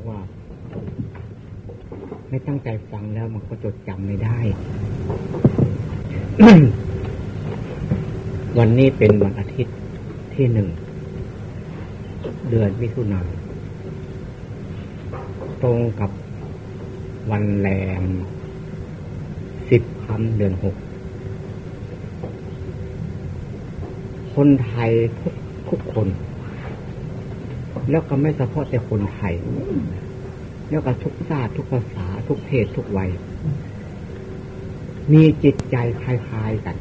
ากว่า ไม่ตั้งใจฟังแล้วมันก็จดจำไม่ได้ วันนี้เป็นวันอาทิตย์ที่หนึ่ง เดือนมิถุนายนตรงกับวันแรมสิบคำเดือนหกคนไทยทุกทุกคน แล้วก็ไม่เฉพาะแต่คนไทย แล้วก็ทุกชาติทุกภาษา ทุกเพศทุกวัย มีจิตใจคล้ายๆกัน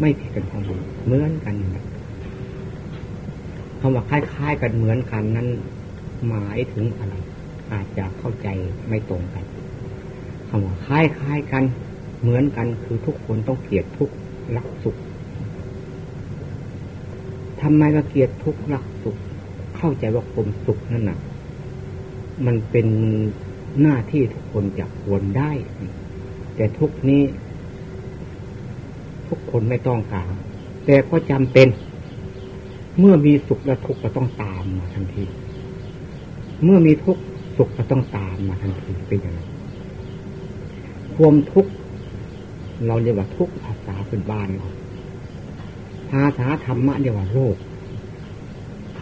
ไม่ผิดกันของมันเหมือนกันคำว่าคล้ายๆกันเหมือนกันนั้น หมายถึงอะไร อาจจะเข้าใจไม่ตรงกันคำว่าคล้ายๆกัน เหมือนกันคือทุกคนต้องเกลียดทุกรักสุขทำไมมาเกลียดทุกรักสุข เข้าใจว่าความสุขนั่นน่ะ มันเป็นหน้าที่ทุกคนจะควรได้ แต่ทุกนี้ ทุกคนไม่ต้องการแต่ก็จำเป็น เมื่อมีสุขและทุกข์ก็ต้องตามมาทันที เมื่อมีทุกข์สุขก็ต้องตามมาทันทีเป็นอย่างไรความทุกข์เราเรียกว่าทุกข์ภาษาพื้นบ้านเราภาษาธรรมะเรียกว่าโลก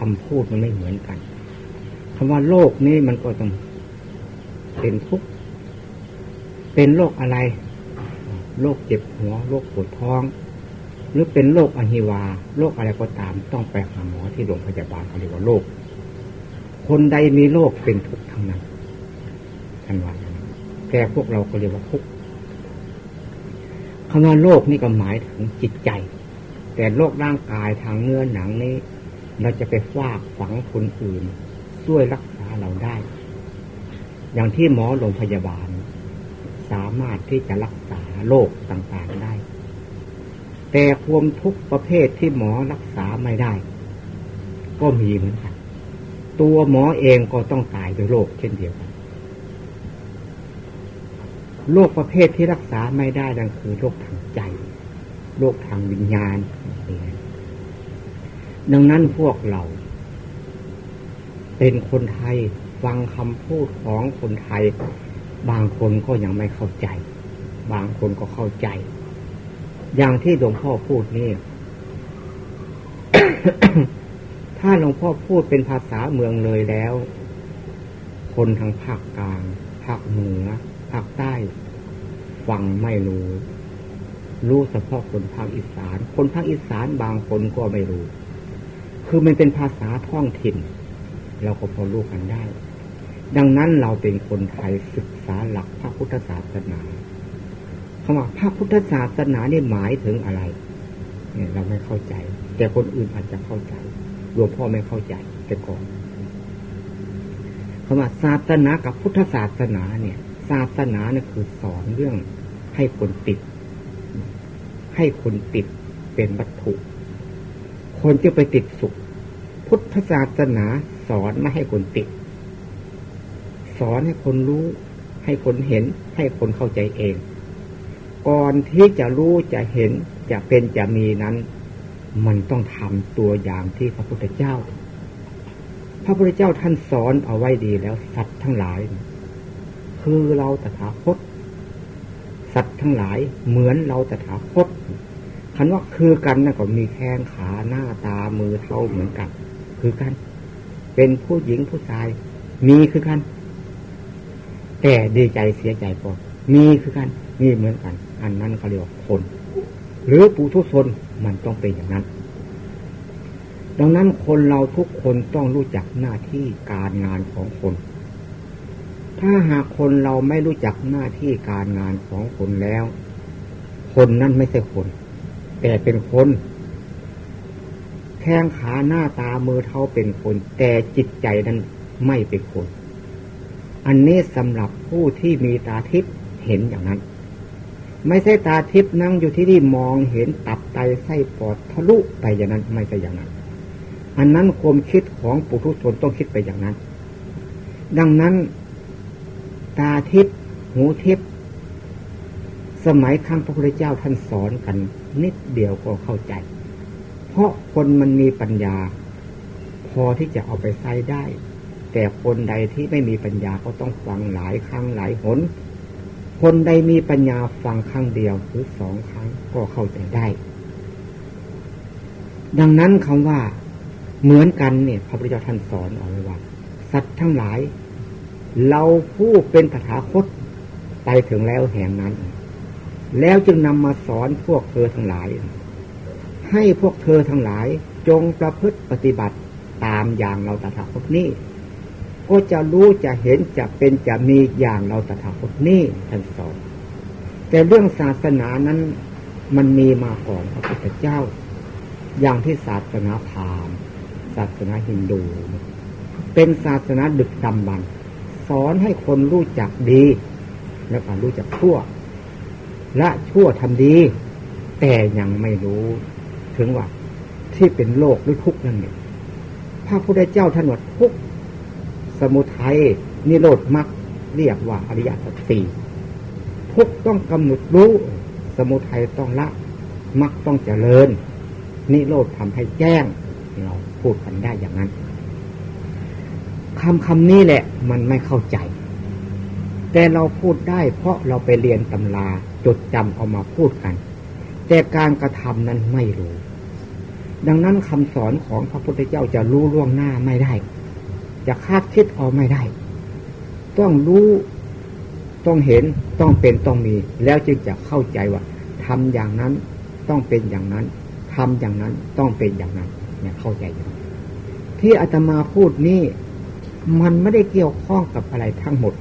คำพูดมันไม่เหมือนกันคำว่าโลกนี้มันก็ต้องเป็นทุกข์เป็นโรคอะไร โรคเจ็บหัว โรคปวดท้อง หรือเป็นโรคอหิวา โรคอะไรก็ตาม ต้องไปหาหมอที่โรงพยาบาลเขาเรียกว่าโรค คนใดมีโรคเป็นทุกข์ทั้งนั้นท่านว่าแต่พวกเราก็เรียกว่าทุกข์คำว่าโรคนี่ก็หมายถึงจิตใจ แต่โรคร่างกายทางเนื้อหนังนี้ เราจะไปฟากฝังคนอื่น ช่วยรักษาเราได้ อย่างที่หมอโรงพยาบาล สามารถที่จะรักษาโรคต่างๆได้ แต่ความทุกประเภทที่หมอรักษาไม่ได้ ก็มีเหมือนกัน ตัวหมอเองก็ต้องตายด้วยโรคเช่นเดียวกันโรคประเภทที่รักษาไม่ได้นั่นคือโรคทางใจโรคทางวิญญาณ ดังนั้นพวกเรา เป็นคนไทยฟังคำพูดของคนไทย บางคนก็ยังไม่เข้าใจ บางคนก็เข้าใจ อย่างที่หลวงพ่อพูดนี่ ถ้าหลวงพ่อพูดเป็นภาษาเมืองเลยแล้ว คนทางภาคกลาง ภาคเหนือ ภาคใต้ ฟังไม่รู้ รู้เฉพาะคนภาคอีสาน คนภาคอีสานบางคนก็ไม่รู้ คือมันเป็นภาษาท้องถิ่น เราก็พอรู้กันได้ ดังนั้นเราเป็นคนไทยศึกษาหลักพระพุทธศาสนาคำว่าพระพุทธศาสนาเนี่หมายถึงอะไร เนี่ยเราไม่เข้าใจ แต่คนอื่นอาจจะเข้าใจหลวงพ่อไม่เข้าใจแต่ก่อนคำว่าศาสนากับพุทธศาสนาเนี่ย ศาสนาเนี่ยคือสอนเรื่องให้คนติด ให้คนติดเป็นวัตถุ คนจะไปติดสุข พุทธศาสนาสอนไม่ให้คนติด สอนให้คนรู้ ให้คนเห็น ให้คนเข้าใจเอง ก่อนที่จะรู้จะเห็นจะเป็นจะมีนั้น มันต้องทำตัวอย่างที่พระพุทธเจ้า พระพุทธเจ้าท่านสอนเอาไว้ดีแล้วสัตว์ทั้งหลาย คือเราตถาคตสัตว์ทั้งหลายเหมือนเราตถาคต คันว่าคือกันนะก็มีแข้งขาหน้าตามือเท้าเหมือนกัน คือกัน เป็นผู้หญิงผู้ชาย มีคือกัน แต่ดีใจเสียใจก็มีคือกันมีเหมือนกัน อันนั้นเขาเรียกว่าคน หรือปุถุชนมันต้องเป็นอย่างนั้น ดังนั้นคนเราทุกคนต้องรู้จักหน้าที่การงานของคน ถ้าหากคนเราไม่รู้จักหน้าที่การงานของคนแล้ว คนนั้นไม่ใช่คน แต่เป็นคน แข้งขาหน้าตามือเท้าเป็นคน แต่จิตใจนั้นไม่เป็นคน อันนี้สำหรับผู้ที่มีตาทิพย์เห็นอย่างนั้น ไม่ใช่ตาทิพย์นั่งอยู่ที่นี่มองเห็นตับไตไส้ปอดทะลุไปอย่างนั้นไม่ใช่อย่างนั้น อันนั้นความคิดของปุถุชนต้องคิดไปอย่างนั้น ดังนั้นตาทิพย์หูทิพย์สมัยครั้งพระพุทธเจ้าท่านสอนกัน นิดเดียวก็เข้าใจ เพราะคนมันมีปัญญา พอที่จะเอาไปใช้ได้ แต่คนใดที่ไม่มีปัญญาก็ต้องฟังหลายครั้งหลายหน คนใดมีปัญญาฟังครั้งเดียวหรือสองครั้งก็เข้าใจได้ ดังนั้นคำว่าเหมือนกันเนี่ยพระพุทธเจ้าท่านสอนเอาไว้ว่า สัตว์ทั้งหลาย เราผู้เป็นตถาคตไปถึงแล้วแห่งนั้น แล้วจึงนำมาสอนพวกเธอทั้งหลาย ให้พวกเธอทั้งหลายจงประพฤติปฏิบัติตามอย่างเราตถาคตนี้ ก็จะรู้จะเห็นจะเป็นจะมีอย่างเราตถาคตนี้ท่านสอนแต่เรื่องศาสนานั้นมันมีมาก่อนพระพุทธเจ้า อย่างที่ศาสนาพราหมณ์ศาสนาฮินดู เป็นศาสนาดึกดำบรรสอนให้คนรู้จักดี แล้วก็รู้จักชั่ว ละชั่วทำดี แต่ยังไม่รู้ ถึงว่า ที่เป็นโลกหรือทุกข์นั่นเนี่ยพระพุทธเจ้าท่านว่าทุกสมุทัยนิโรธมรรคเรียกว่าอริยสัจสี่ทุกต้องกำหนดรู้ สมุทัยต้องละมรรคต้องเจริญ นิโรธทำให้แจ้ง เราพูดกันได้อย่างนั้นคำคำนี้แหละ มันไม่เข้าใจ แต่เราพูดได้เพราะเราไปเรียนตำรา จดจำเอามาพูดกัน แต่การกระทำนั้นไม่รู้ ดังนั้นคำสอนของพระพุทธเจ้าจะรู้ล่วงหน้าไม่ได้ จะคาดคิดเอาไม่ได้ ต้องรู้ต้องเห็นต้องเป็นต้องมี แล้วจึงจะเข้าใจว่าทำอย่างนั้นต้องเป็นอย่างนั้นทำอย่างนั้นต้องเป็นอย่างนั้นเนี่ยเข้าใจอย่างที่อาตมาพูดนี่มันไม่ได้เกี่ยวข้องกับอะไรทั้งหมด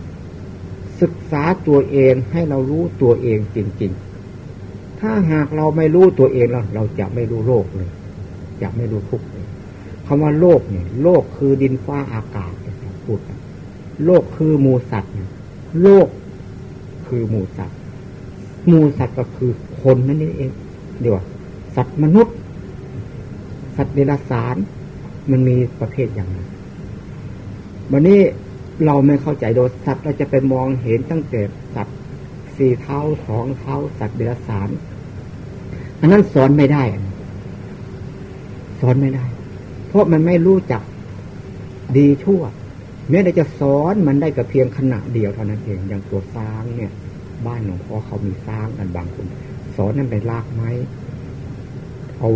ศึกษาตัวเองให้เรารู้ตัวเองจริง ๆ ถ้าหากเราไม่รู้ตัวเองแล้วเราจะไม่รู้โลกเลย จะไม่รู้ทุกข์เลยคำว่าโลกเนี่ย โลกคือดินฟ้าอากาศพูดโลกคือมูสัตว์โลกคือมูสัตว์มูสัตว์ก็คือคนนั่นเองเดี๋ยวสัตว์มนุษย์ สัตว์เดรัจฉานมันมีประเภทอย่างนั้นวันนี้ เราไม่เข้าใจโดยสัตว์เราจะไปมองเห็นตั้งแต่สัตว์สี่เท้าสองเท้าสัตว์เดรัจฉานอันนั้นสอนไม่ได้ สอนไม่ได้ เพราะมันไม่รู้จักดีชั่วแม้แต่จะสอนมันได้กับเพียงขณะเดียวเท่านั้นเองอย่างตัวสร้างเนี่ย บ้านหลวงพ่อเขามีสร้างกันบางคนสอนนั่นไปลากไม้เอา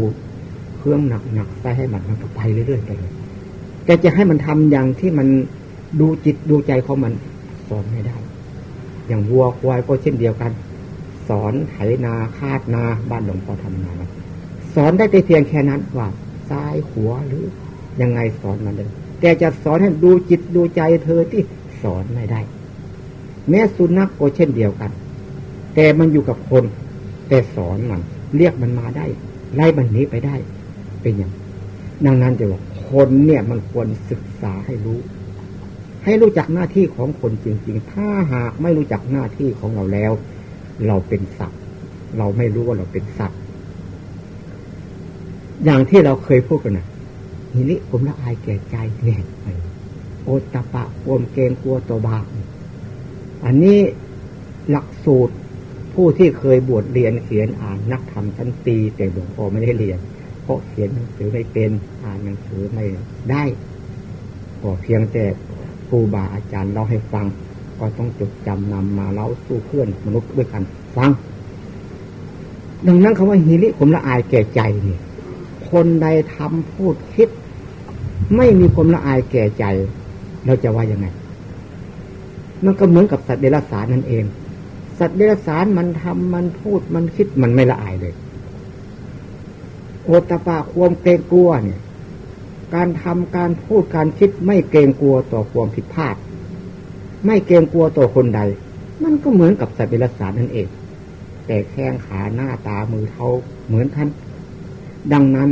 เครื่องหนักๆใส่ให้มันมันก็ไปเรื่อยๆไปเลยแต่จะให้มันทำอย่างที่มัน ดูจิตดูใจเขามัน สอนไม่ได้ อย่างวัวควายก็เช่นเดียวกัน สอนไถนาคาดนาบ้านหลวงพ่อทำนาสอนได้แต่เพียงแค่นั้นว่าซ้ายขวาหรือยังไงสอนมันเลยแต่จะสอนให้ดูจิตดูใจเธอที่สอนไม่ได้ แม้สุนัขก็เช่นเดียวกัน แต่มันอยู่กับคน แต่สอนมันเรียกมันมาได้ ไล่มันนี้ไปได้ เป็นอย่างดังนั้นจะบอกคนเนี่ยมันควรศึกษาให้รู้ ให้รู้จักหน้าที่ของคนจริง ๆ ถ้าหากไม่รู้จักหน้าที่ของเราแล้ว เราเป็นสัตว์ เราไม่รู้ว่าเราเป็นสัตว์ อย่างที่เราเคยพูดกันนะทีนี้ผมละอายแก่ใจเนี่ยโอตตะปะวมเกงกลัวตัวบาอันนี้หลักสูตรผู้ที่เคยบวชเรียนเขียนอ่านนักธรรมชั้นปีแต่หลวงพ่อไม่ได้เรียน เพราะเขียนหนังสือไม่เป็นอ่านหนังสือไม่ได้ก็เพียงแต่ ครูบาอาจารย์เล่าให้ฟัง ก็ต้องจดจำนำมาเล่าสู้เพื่อนมนุษย์ด้วยกันฟัง ดังนั้นคำว่าฮิริผมละอายแก่ใจนี่คนใดทำพูดคิด ไม่มีความละอายแก่ใจ เราจะว่ายังไง มันก็เหมือนกับสัตว์เดรัจฉานนั่นเอง สัตว์เดรัจฉานมันทำมันพูดมันคิดมันไม่ละอายเลย โอตปาความเกรงกลัวเนี่ย การทำการพูดการคิดไม่เกรงกลัวต่อความผิดพลาด ไม่เกรงกลัวต่อคนใด มันก็เหมือนกับสัตว์เดรัจฉานนั่นเอง แต่แข้งขาหน้าตามือเท้าเหมือนกัน ดังนั้น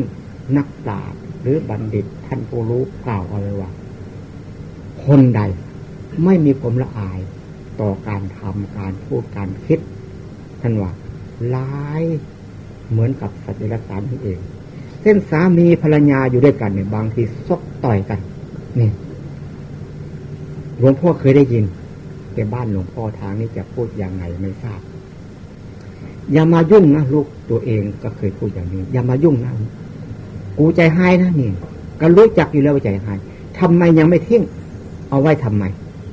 นักปราชญ์หรือบัณฑิตท่านผู้รู้กล่าวเอาไว้ว่า คนใดไม่มีความละอายต่อการทำการพูดการคิดท่านว่าร้ายเหมือนกับสัตว์เดรัจฉานนั่นเอง เส้นสามีภรรยาอยู่ด้วยกันเนี่ยบางทีซกต่อยกัน นี่หลวงพ่อเคยได้ยิน แต่บ้านหลวงพ่อทางนี้จะพูดยังไงไม่ทราบ อย่ามายุ่งนะลูกตัวเองก็เคยพูดอย่างนี้ อย่ามายุ่งนะกูใจหายนะนี่ก็รู้จักอยู่แล้วว่าใจหายทำไมยังไม่ทิ้งเอาไว้ทำไม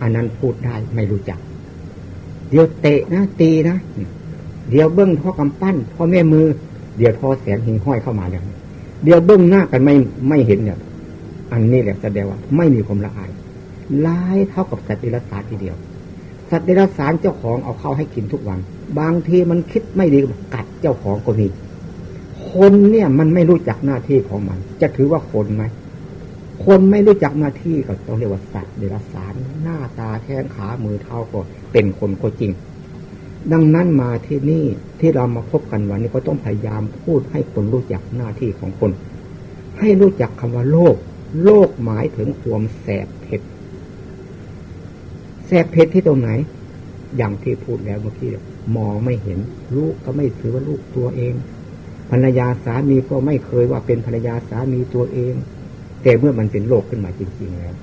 อันนั้นพูดได้ไม่รู้จัก เดี๋ยวเตะนะตีนะเดี๋ยวเบิ้งพ่อกำปั้นพ่อแม่มือ เดี๋ยวทอแสงหิงห้อยเข้ามาแล้ว เดี๋ยวเบิ้งหน้ากันไม่ไม่เห็นเนี่ยอันนี้แหละแสดงว่า ไม่มีความละอายร้ายเท่ากับสัตว์ดิลสารทีเดียว สัตว์ดิลสารเจ้าของเอาเข้าให้กินทุกวัน บางทีมันคิดไม่ดีกัดเจ้าของก็มีคนเนี่ยมันไม่รู้จักหน้าที่ของมัน จะถือว่าคนไหมคนไม่รู้จักหน้าที่ก็ต้องเรียกว่าสัตว์เดรัจฉานหน้าตาแข้งขามือเท้าก็เป็นคนก็จริง ดังนั้นมาที่นี่ที่เรามาพบกันวันนี้ก็ต้องพยายามพูดให้คนรู้จักหน้าที่ของคน ให้รู้จักคำว่าโลก โลกหมายถึงความแสบเผ็ดแสบเผ็ดที่ตรงไหน อย่างที่พูดแล้วเมื่อกี้มองไม่เห็น ลูกก็ไม่ถือว่าลูกตัวเอง ภรรยาสามีก็ไม่เคยว่าเป็นภรรยาสามีตัวเอง แต่เมื่อมันเป็นโรคขึ้นมาจริงๆแล้ว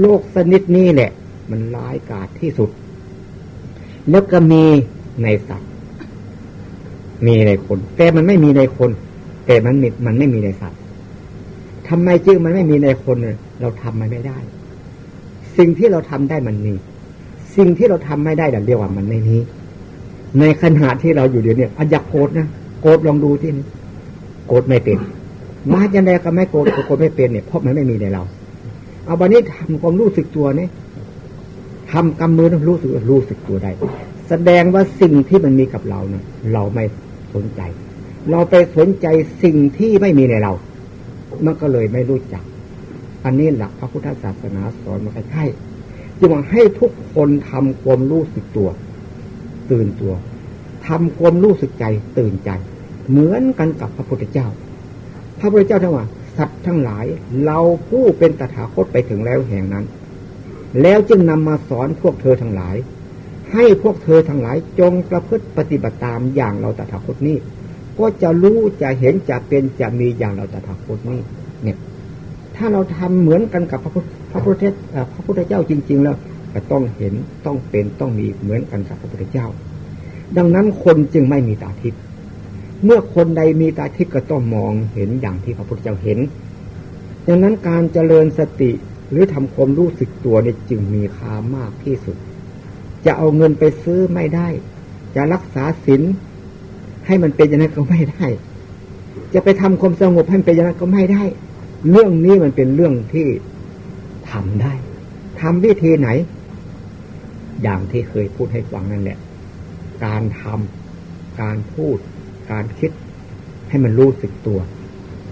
โรคสนิดนี้แหละ มันร้ายกาจที่สุด แล้วก็มี ในสัตว์ มีในคน แต่มันไม่มีในคน แต่มันม,มันไม่มีในสัตว์ทำไมจึงมันไม่มีในคนเราทำมันไม่ได้ สิ่งที่เราทำได้มันมีสิ่งที่เราทำไม่ได้เรียกว่ามันไม่มีในขณะที่เราอยู่เดี๋ยวนี้อยากโกรธนะโกรธลองดูที่นี่โกรธไม่เป็นมาจันใดก็ไม่โกรธโกรธไม่เป็นเนี่ยเพราะมันไม่มีในเรา เอาวันนี้ทำความรู้สึกตัวเนี่ยทำกำมือต้องรู้สึกรู้สึกตัวได้ แสดงว่าสิ่งที่มันมีกับเราเนี่ย เราไม่สนใจ เราไปสนใจสิ่งที่ไม่มีในเรา มันก็เลยไม่รู้จัก อันนี้หลักพระพุทธศาสนาสอนมาใช่จึงว่าให้ทุกคนทำความรู้สึกตัว ตื่นตัวทำความรู้สึกใจ ตื่นใจ เหมือนกันกับพระพุทธเจ้า พระพุทธเจ้าทั้งว่าสัตว์ทั้งหลาย เราผู้เป็นตถาคตไปถึงแล้วแห่งนั้น แล้วจึงนำมาสอนพวกเธอทั้งหลาย ให้พวกเธอทั้งหลายจงประพฤติปฏิบัติตามอย่างเราตถาคตนี้ ก็จะรู้จะเห็นจะเป็นจะมีอย่างเราตถาคตนี้ เนี่ย ถ้าเราทำเหมือนกันกับพระพุทธพระพุทธพระพุทธเจ้าจริง ๆ แล้วก็ต้องเห็นต้องเป็นต้องมีเหมือนกันกับพระพุทธเจ้า ดังนั้นคนจึงไม่มีตาทิพย์เมื่อคนใดมีตาทิพย์ก็ต้องมองเห็นอย่างที่พระพุทธเจ้าเห็น ดังนั้นการเจริญสติหรือทำความรู้สึกตัวเนี่ยจึงมีค่ามากที่สุด จะเอาเงินไปซื้อไม่ได้ จะรักษาศีลให้มันเป็นอย่างนั้นก็ไม่ได้ จะไปทำความสงบให้มันเป็นอย่างนั้นก็ไม่ได้ เรื่องนี้มันเป็นเรื่องที่ทำได้ทำวิธีไหน อย่างที่เคยพูดให้ฟังนั่นแหละ การทำการพูด การคิด ให้มันรู้สึกตัว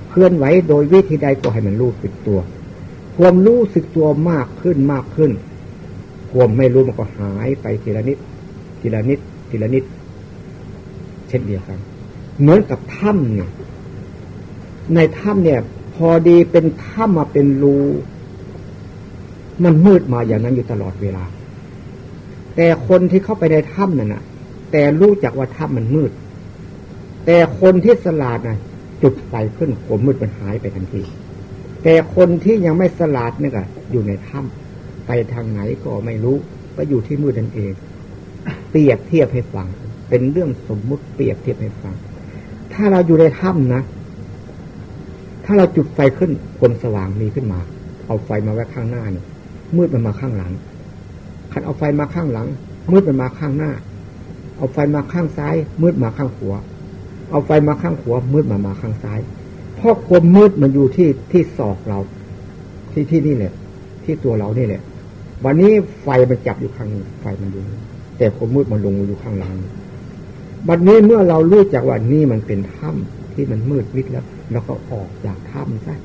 เคลื่อนไหวโดยวิธีใดก็ให้มันรู้สึกตัว ความรู้สึกตัวมากขึ้นมากขึ้น ความไม่รู้มันก็หายไปทีละนิด ทีละนิด ทีละนิด เช่นเดียวกัน เหมือนกับถ้ำเนี่ย ในถ้ำเนี่ย พอดีเป็นถ้ำมาเป็นรูมันมืดมาอย่างนั้นอยู่ตลอดเวลา แต่คนที่เข้าไปในถ้ำนั่นน่ะแต่รู้จักว่าถ้ำมันมืด แต่คนที่สลาดนะจุดไฟขึ้นผมมืดมันหายไปทันที แต่คนที่ยังไม่สลาดนี่ก็อยู่ในถ้ำ ไปทางไหนก็ไม่รู้ก็อยู่ที่มืดนั่นเอง เปรียบเทียบให้ฟัง เป็นเรื่องสมมุติเปรียบเทียบให้ฟัง ถ้าเราอยู่ในถ้ำนะ ถ้าเราจุดไฟขึ้นคนสว่างมีขึ้นมา เอาไฟมาไว้ข้างหน้านี่มืดมันมาข้างหลังคันเอาไฟมาข้างหลัง มืดมันมาข้างหน้า เอาไฟมาข้างซ้าย มืดมาข้างขวาเอาไฟมาข้างขวามืดมามาข้างซ้ายเพราะความมืดมันอยู่ที่ที่ศอกเรา ที่ที่นี่แหละ ที่ตัวเรานี่แหละ วันนี้ไฟมันจับอยู่ข้างไฟมันอยู่แต่ความมืดมันลงอยู่ข้างหลังวันนี้เมื่อเรารู้จักว่านี่มันเป็นถ้ำที่มันมืดมิดแล้วเราก็ออกจากถ้ำซะ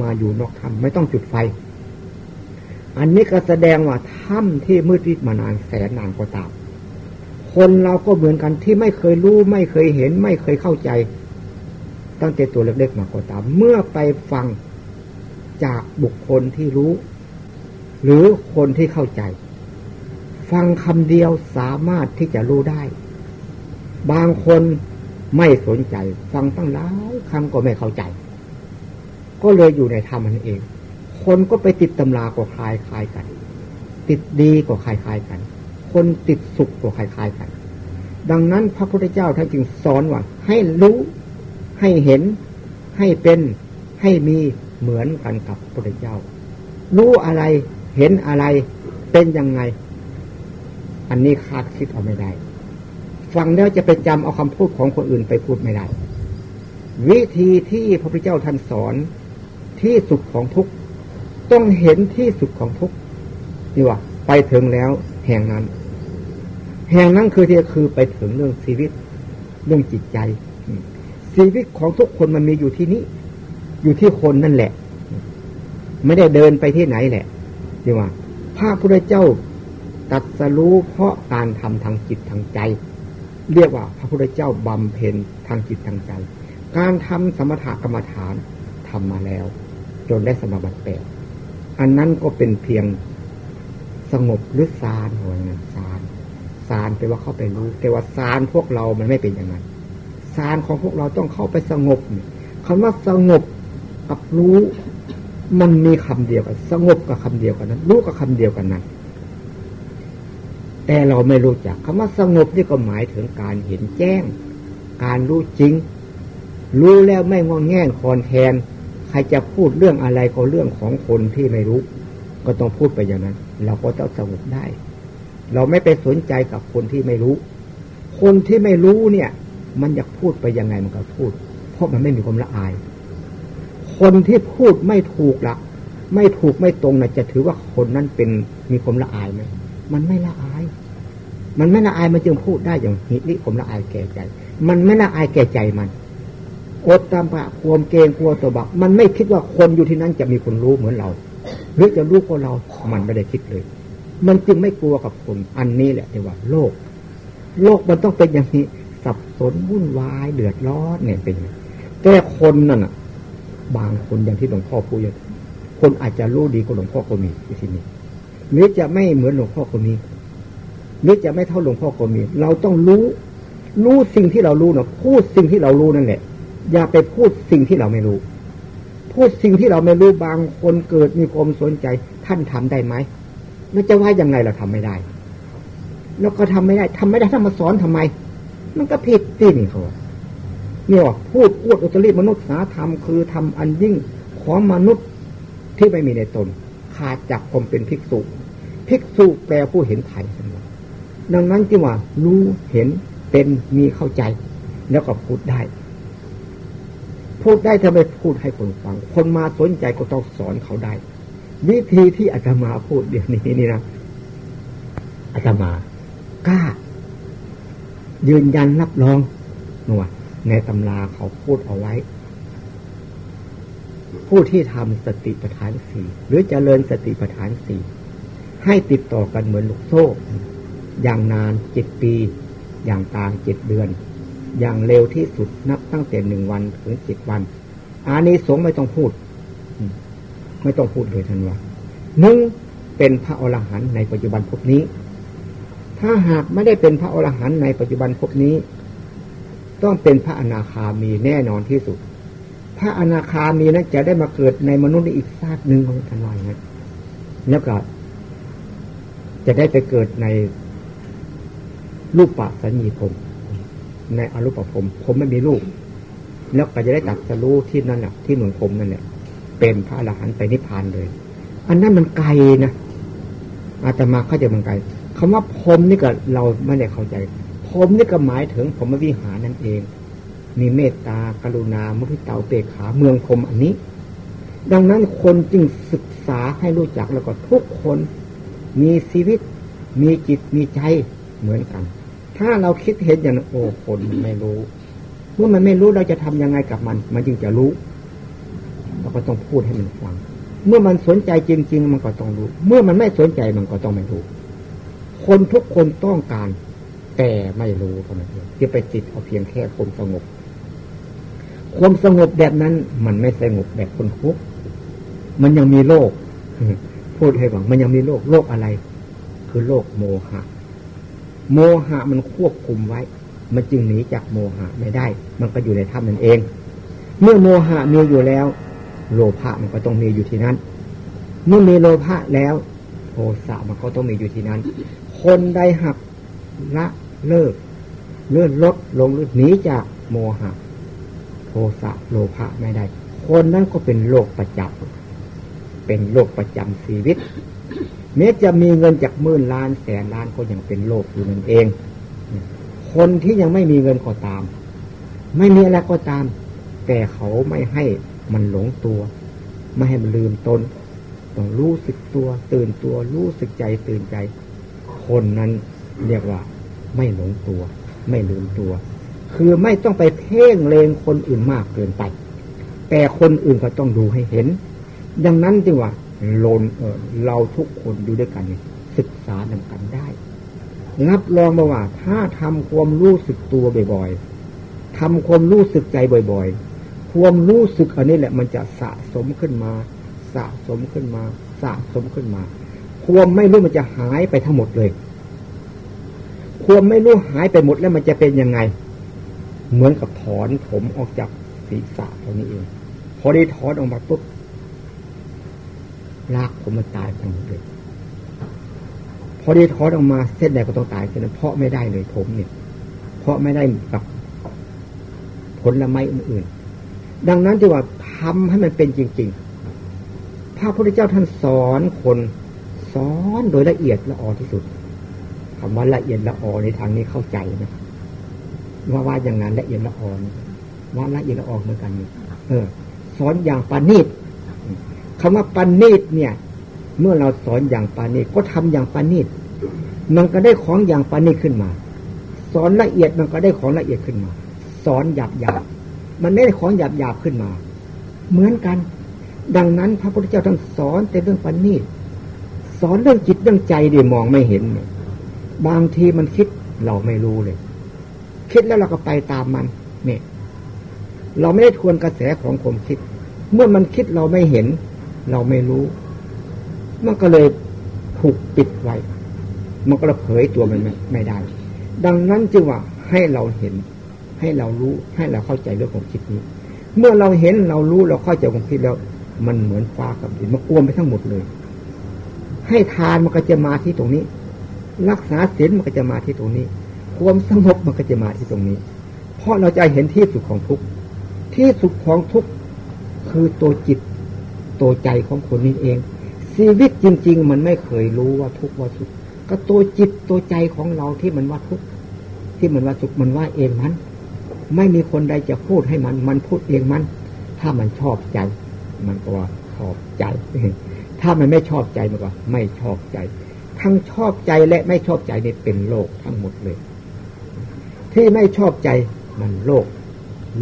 มาอยู่นอกถ้ำไม่ต้องจุดไฟ อันนี้ก็แสดงว่าถ้ำที่มืดมิดมานานแสนนานก็ตามคนเราก็เหมือนกันที่ไม่เคยรู้ไม่เคยเห็น ไม่เคยเข้าใจ ตั้งแต่ตัวเล็กๆมาก็ตาม เมื่อไปฟังจากบุคคลที่รู้ หรือคนที่เข้าใจ ฟังคำเดียวสามารถที่จะรู้ได้ บางคนไม่สนใจ ฟังตั้งหลายคำก็ไม่เข้าใจ ก็เลยอยู่ในธรรมนั่นเอง คนก็ไปติดตำราก็คลายคลายกัน ติดดีก็คลายคลายกัน คนติดสุขก็คล้ายกัน ดังนั้นพระพุทธเจ้าท่านจึงสอนว่า ให้รู้ ให้เห็น ให้เป็น ให้มีเหมือนกันกับพระพุทธเจ้า รู้อะไร เห็นอะไรเป็นยังไง อันนี้คาดคิดเอาไม่ได้ ฟังแล้วจะไปจำเอาคำพูดของคนอื่นไปพูดไม่ได้ วิธีที่พระพุทธเจ้าท่านสอนที่สุดของทุกต้องเห็นที่สุดของทุกนี่ว่าไปถึงแล้วแห่งนั้น แห่งนั้นคือที่คือไปถึงเรื่องชีวิตเรื่องจิตใจ ชีวิตของทุกคนมันมีอยู่ที่นี้ อยู่ที่คนนั่นแหละ ไม่ได้เดินไปที่ไหนแหละ นี่ว่าพระพุทธเจ้าตัดสรู้เพราะการทำทางจิตทางใจ เรียกว่าพระพุทธเจ้าบำเพ็ญทางจิตทางใจ การทำสมถกรรมฐานทำมาแล้ว จนได้สมบัติแปดอันนั้นก็เป็นเพียงสงบหรือซานหัวนะซานซานแปลว่าเข้าไปรู้แต่ว่าซานพวกเรามันไม่เป็นอย่างนั้นซานของพวกเราต้องเข้าไปสงบคำว่าสงบกับรู้ มันมีคำเดียวกัน สงบกับคำเดียวกันนั้นรู้กับคำเดียวกันนั้นแต่เราไม่รู้จักคำว่าสงบนี่ก็หมายถึงการเห็นแจ้ง การรู้จริง รู้แล้วไม่งอแง่นคอนแทน ใครจะพูดเรื่องอะไรก็เรื่องของคนที่ไม่รู้ ก็ต้องพูดไปอย่างนั้น เราก็ต้องสงบได้ เราไม่ไปสนใจกับคนที่ไม่รู้ คนที่ไม่รู้เนี่ย มันอยากพูดไปยังไงมันก็พูด เพราะมันไม่มีความละอาย คนที่พูดไม่ถูกละไม่ถูกไม่ตรงนะจะถือว่าคนนั้นเป็นมีความละอายไหมมันไม่ละอาย มันไม่ละอายมันจึงพูดได้อย่างหิริผมละอายแก่ใจ มันไม่ละอายแก่ใจมันอดตามปะความเกงกลัวตัวบัก มันไม่คิดว่าคนอยู่ที่นั้นจะมีคนรู้เหมือนเรา หรือจะรู้กว่าเรา มันไม่ได้คิดเลย มันจึงไม่กลัวกับคนอันนี้แหละที่ว่าโลก โลกมันต้องเป็นอย่างนี้ สับสนวุ่นวายเดือดร้อนเนี่ยเป็นแต่คนนั่นอะ บางคนอย่างที่หลวงพ่อพูดคนอาจจะรู้ดีกว่าหลวงพ่อก็มีที่นี่หรือจะไม่เหมือนหลวงพ่อก็มีหรือจะไม่เท่าหลวงพ่อก็มี เราต้องรู้ รู้สิ่งที่เรารู้เนาะพูดสิ่งที่เรารู้นั่นแหละ อย่าไปพูดสิ่งที่เราไม่รู้ พูดสิ่งที่เราไม่รู้บางคนเกิดมีความสนใจ ท่านทำได้ไหมมันจะว่ายังไงเราทำไม่ได้ แล้วก็ทำไม่ได้ทำไม่ได้ถ้ามาสอนทำไม มันก็ผิดตีนี่เขา เนี่ยพูดอวดอุตริมนุษย์สาธรรมคือทำอันยิ่งของมนุษย์ที่ไม่มีในตน ขาดจากความเป็นภิกษุ ภิกษุแปลผู้เห็นไถ่ดังนั้นจึงว่า รู้เห็นเป็นมีเข้าใจ แล้วก็พูดได้ พูดได้ทำไมพูดให้คนฟัง คนมาสนใจก็ต้องสอนเขาได้ วิธีที่อาตมาพูดเดี๋ยวนี้นี่นะอาตมากล้า ยืนยันรับรองหน่ว ในตำราเขาพูดเอาไว้ ผู้ที่ทำสติปัฏฐานสี่หรือจเจริญสติปัฏฐานสี่ให้ติดต่อกันเหมือนลูกโซ่ อย่างนานเจ็ดปี อย่างกลางเจ็ดเดือน อย่างเร็วที่สุดนับตั้งแต่หนึ่งวันถึงเจ็ดวันอานี้สงไม่ต้องพูด ไม่ต้องพูดเลยทันว่าหนึ่งเป็นพระอรหันต์ในปัจจุบันพบนี้ ถ้าหากไม่ได้เป็นพระอรหันต์ในปัจจุบันพบนี้ ต้องเป็นพระอนาคามีแน่นอนที่สุด พระอนาคามีนั้นจะได้มาเกิดในมนุษย์ในอีกชาติหนึ่งของท่านว่าอย่างนั้นแล้วก็จะได้ไปเกิดในรูปปะสัญญีผมในอรูปะผมผมไม่มีรูป แล้วก็จะได้ตัดสรู้ที่นั่นแหละที่เมืองผมนั่นแหละเป็นพระอรหันต์ไปนิพพานเลย อันนั้นมันไกลนะอาตมาเข้าใจมันไกลคำว่าพรมนี่ก็เราไม่ได้เข้าใจ ผมนี่ก็หมายถึงผมวิหารนั่นเอง มีเมตตากรุณามุทิตาเปขาเมืองพรมอันนี้ ดังนั้นคนจึงศึกษาให้รู้จักแล้วก็ทุกคน มีชีวิต มีจิตมีใจเหมือนกัน ถ้าเราคิดเห็นอย่างโอ้คนไม่รู้เมื่อมันไม่รู้เราจะทำยังไงกับมัน มันจึงจะรู้เราก็ต้องพูดให้มันฟัง เมื่อมันสนใจจริง ๆ มันก็ต้องรู้ เมื่อมันไม่สนใจมันก็ต้องไม่รู้ คนทุกคนต้องการ แต่ไม่รู้เท่านั้นเองที่ไปจิตเอาเพียงแค่ความสงบ ความสงบแบบนั้น มันไม่สงบแบบคนทุก มันยังมีโลก พูดให้ฟังมันยังมีโลกโลกอะไร คือโลกโมหะ โมหะมันควบคุมไว้ มันจึงหนีจากโมหะไม่ได้ มันก็อยู่ในถ้ำนั่นเอง เมื่อโมหะมีอยู่แล้ว โลภะมันก็ต้องมีอยู่ที่นั้น เมื่อมีโลภะแล้วโทสะมันก็ต้องมีอยู่ที่นั้น คนใดหักละ เลิก เลื่อนลดลงหรือหนีจากโมหะ โทสะโลภะไม่ได้ คนนั้นก็เป็นโรคประจำเป็นโรคประจำชีวิตแม้จะมีเงินจากหมื่นล้านแสนล้านก็ยังเป็นโลกอยู่นั่นเอง คนที่ยังไม่มีเงินก็ตาม ไม่มีอะไรก็ตาม แต่เขาไม่ให้มันหลงตัว ไม่ให้มันลืมตนต้องรู้สึกตัว ตื่นตัวรู้สึกใจตื่นใจ คนนั้นเรียกว่า ไม่หลงตัว ไม่ลืมตัว คือไม่ต้องไปเพ่งเลงคนอื่นมากเกินไป แต่คนอื่นก็ต้องดูให้เห็น ดังนั้นจึงว่าโลนเออเราทุกคนอยู่ด้วยกันศึกษานำกันได้นับรองมาว่า ถ้าทำความรู้สึกตัวบ่อยๆทำความรู้สึกใจบ่อย ๆ ความรู้สึกอันนี้แหละมันจะสะสมขึ้นมา สะสมขึ้นมา สะสมขึ้นมา ความไม่รู้มันจะหายไปทั้งหมดเลย ความไม่รู้หายไปหมดแล้วมันจะเป็นยังไง เหมือนกับถอนผมออกจากศีรษะเท่านี้เอง พอได้ถอนออกมาปุ๊บลากผมมันตายทั้งหมดเลยพอได้ถอนออกมาเส้นใดก็ต้องตายเส้นเพราะไม่ได้เลยผมเนี่ย เพราะไม่ได้กับผลไม้อื่นๆ ดังนั้นที่ว่าทำให้มันเป็นจริง ๆ พระพุทธเจ้าท่านสอนคนสอนโดยละเอียดละออที่สุด คำว่าละเอียดละออในทางนี้เข้าใจนะว่าว่าอย่างนั้นละเอียดละออนว่าละเอียดละออเหมือนกันนี่เออ สอนอย่างปานีตคำว่าปานีตเนี่ย เมื่อเราสอนอย่างปานีตก็ทำอย่างปานีตมันก็ได้ของอย่างปานีตขึ้นมา สอนละเอียดมันก็ได้ของละเอียดขึ้นมา สอนหยาบหยาบมันได้ของหยาบหยาบขึ้นมา เหมือนกัน ดังนั้นพระพุทธเจ้าท่านสอนแต่เรื่องปานีตสอนเรื่องจิตเรื่องใจดีมองไม่เห็น บางทีมันคิดเราไม่รู้เลย คิดแล้วเราก็ไปตามมันเนี่ยเราไม่ได้ทวนกระแสของความคิด เมื่อมันคิดเราไม่เห็น เราไม่รู้ มันก็เลยถูกปิดไว้ มันก็เลยเผยตัวมันไม่ได้ ดังนั้นจึงว่าให้เราเห็น ให้เรารู้ให้เราเข้าใจเรื่องของคิดนี้ เมื่อเราเห็นเรารู้เราเข้าใจของคิดแล้ว มันเหมือนฟ้ากับดินมันกวมไปทั้งหมดเลย ให้ทานมันก็จะมาที่ตรงนี้ รักษาศีลมันก็จะมาที่ตรงนี้ ความสงบมันก็จะมาที่ตรงนี้ เพราะเราจะเห็นที่สุดของทุกที่สุดของทุกคือตัวจิตตัวใจของคนนี้เอง ชีวิตจริง ๆ มันไม่เคยรู้ว่าทุกข์ว่าสุขก็ตัวจิตตัวใจของเราที่มันว่าทุกข์ที่มันว่าสุขมันว่าเองมัน ไม่มีคนใดจะพูดให้มัน มันพูดเองมัน ถ้ามันชอบใจ มันก็ว่าชอบใจ ถ้ามันไม่ชอบใจมันก็ ไม่ชอบใจ ทั้งชอบใจและไม่ชอบใจนี่เป็นโลกทั้งหมดเลย ที่ไม่ชอบใจมันโลก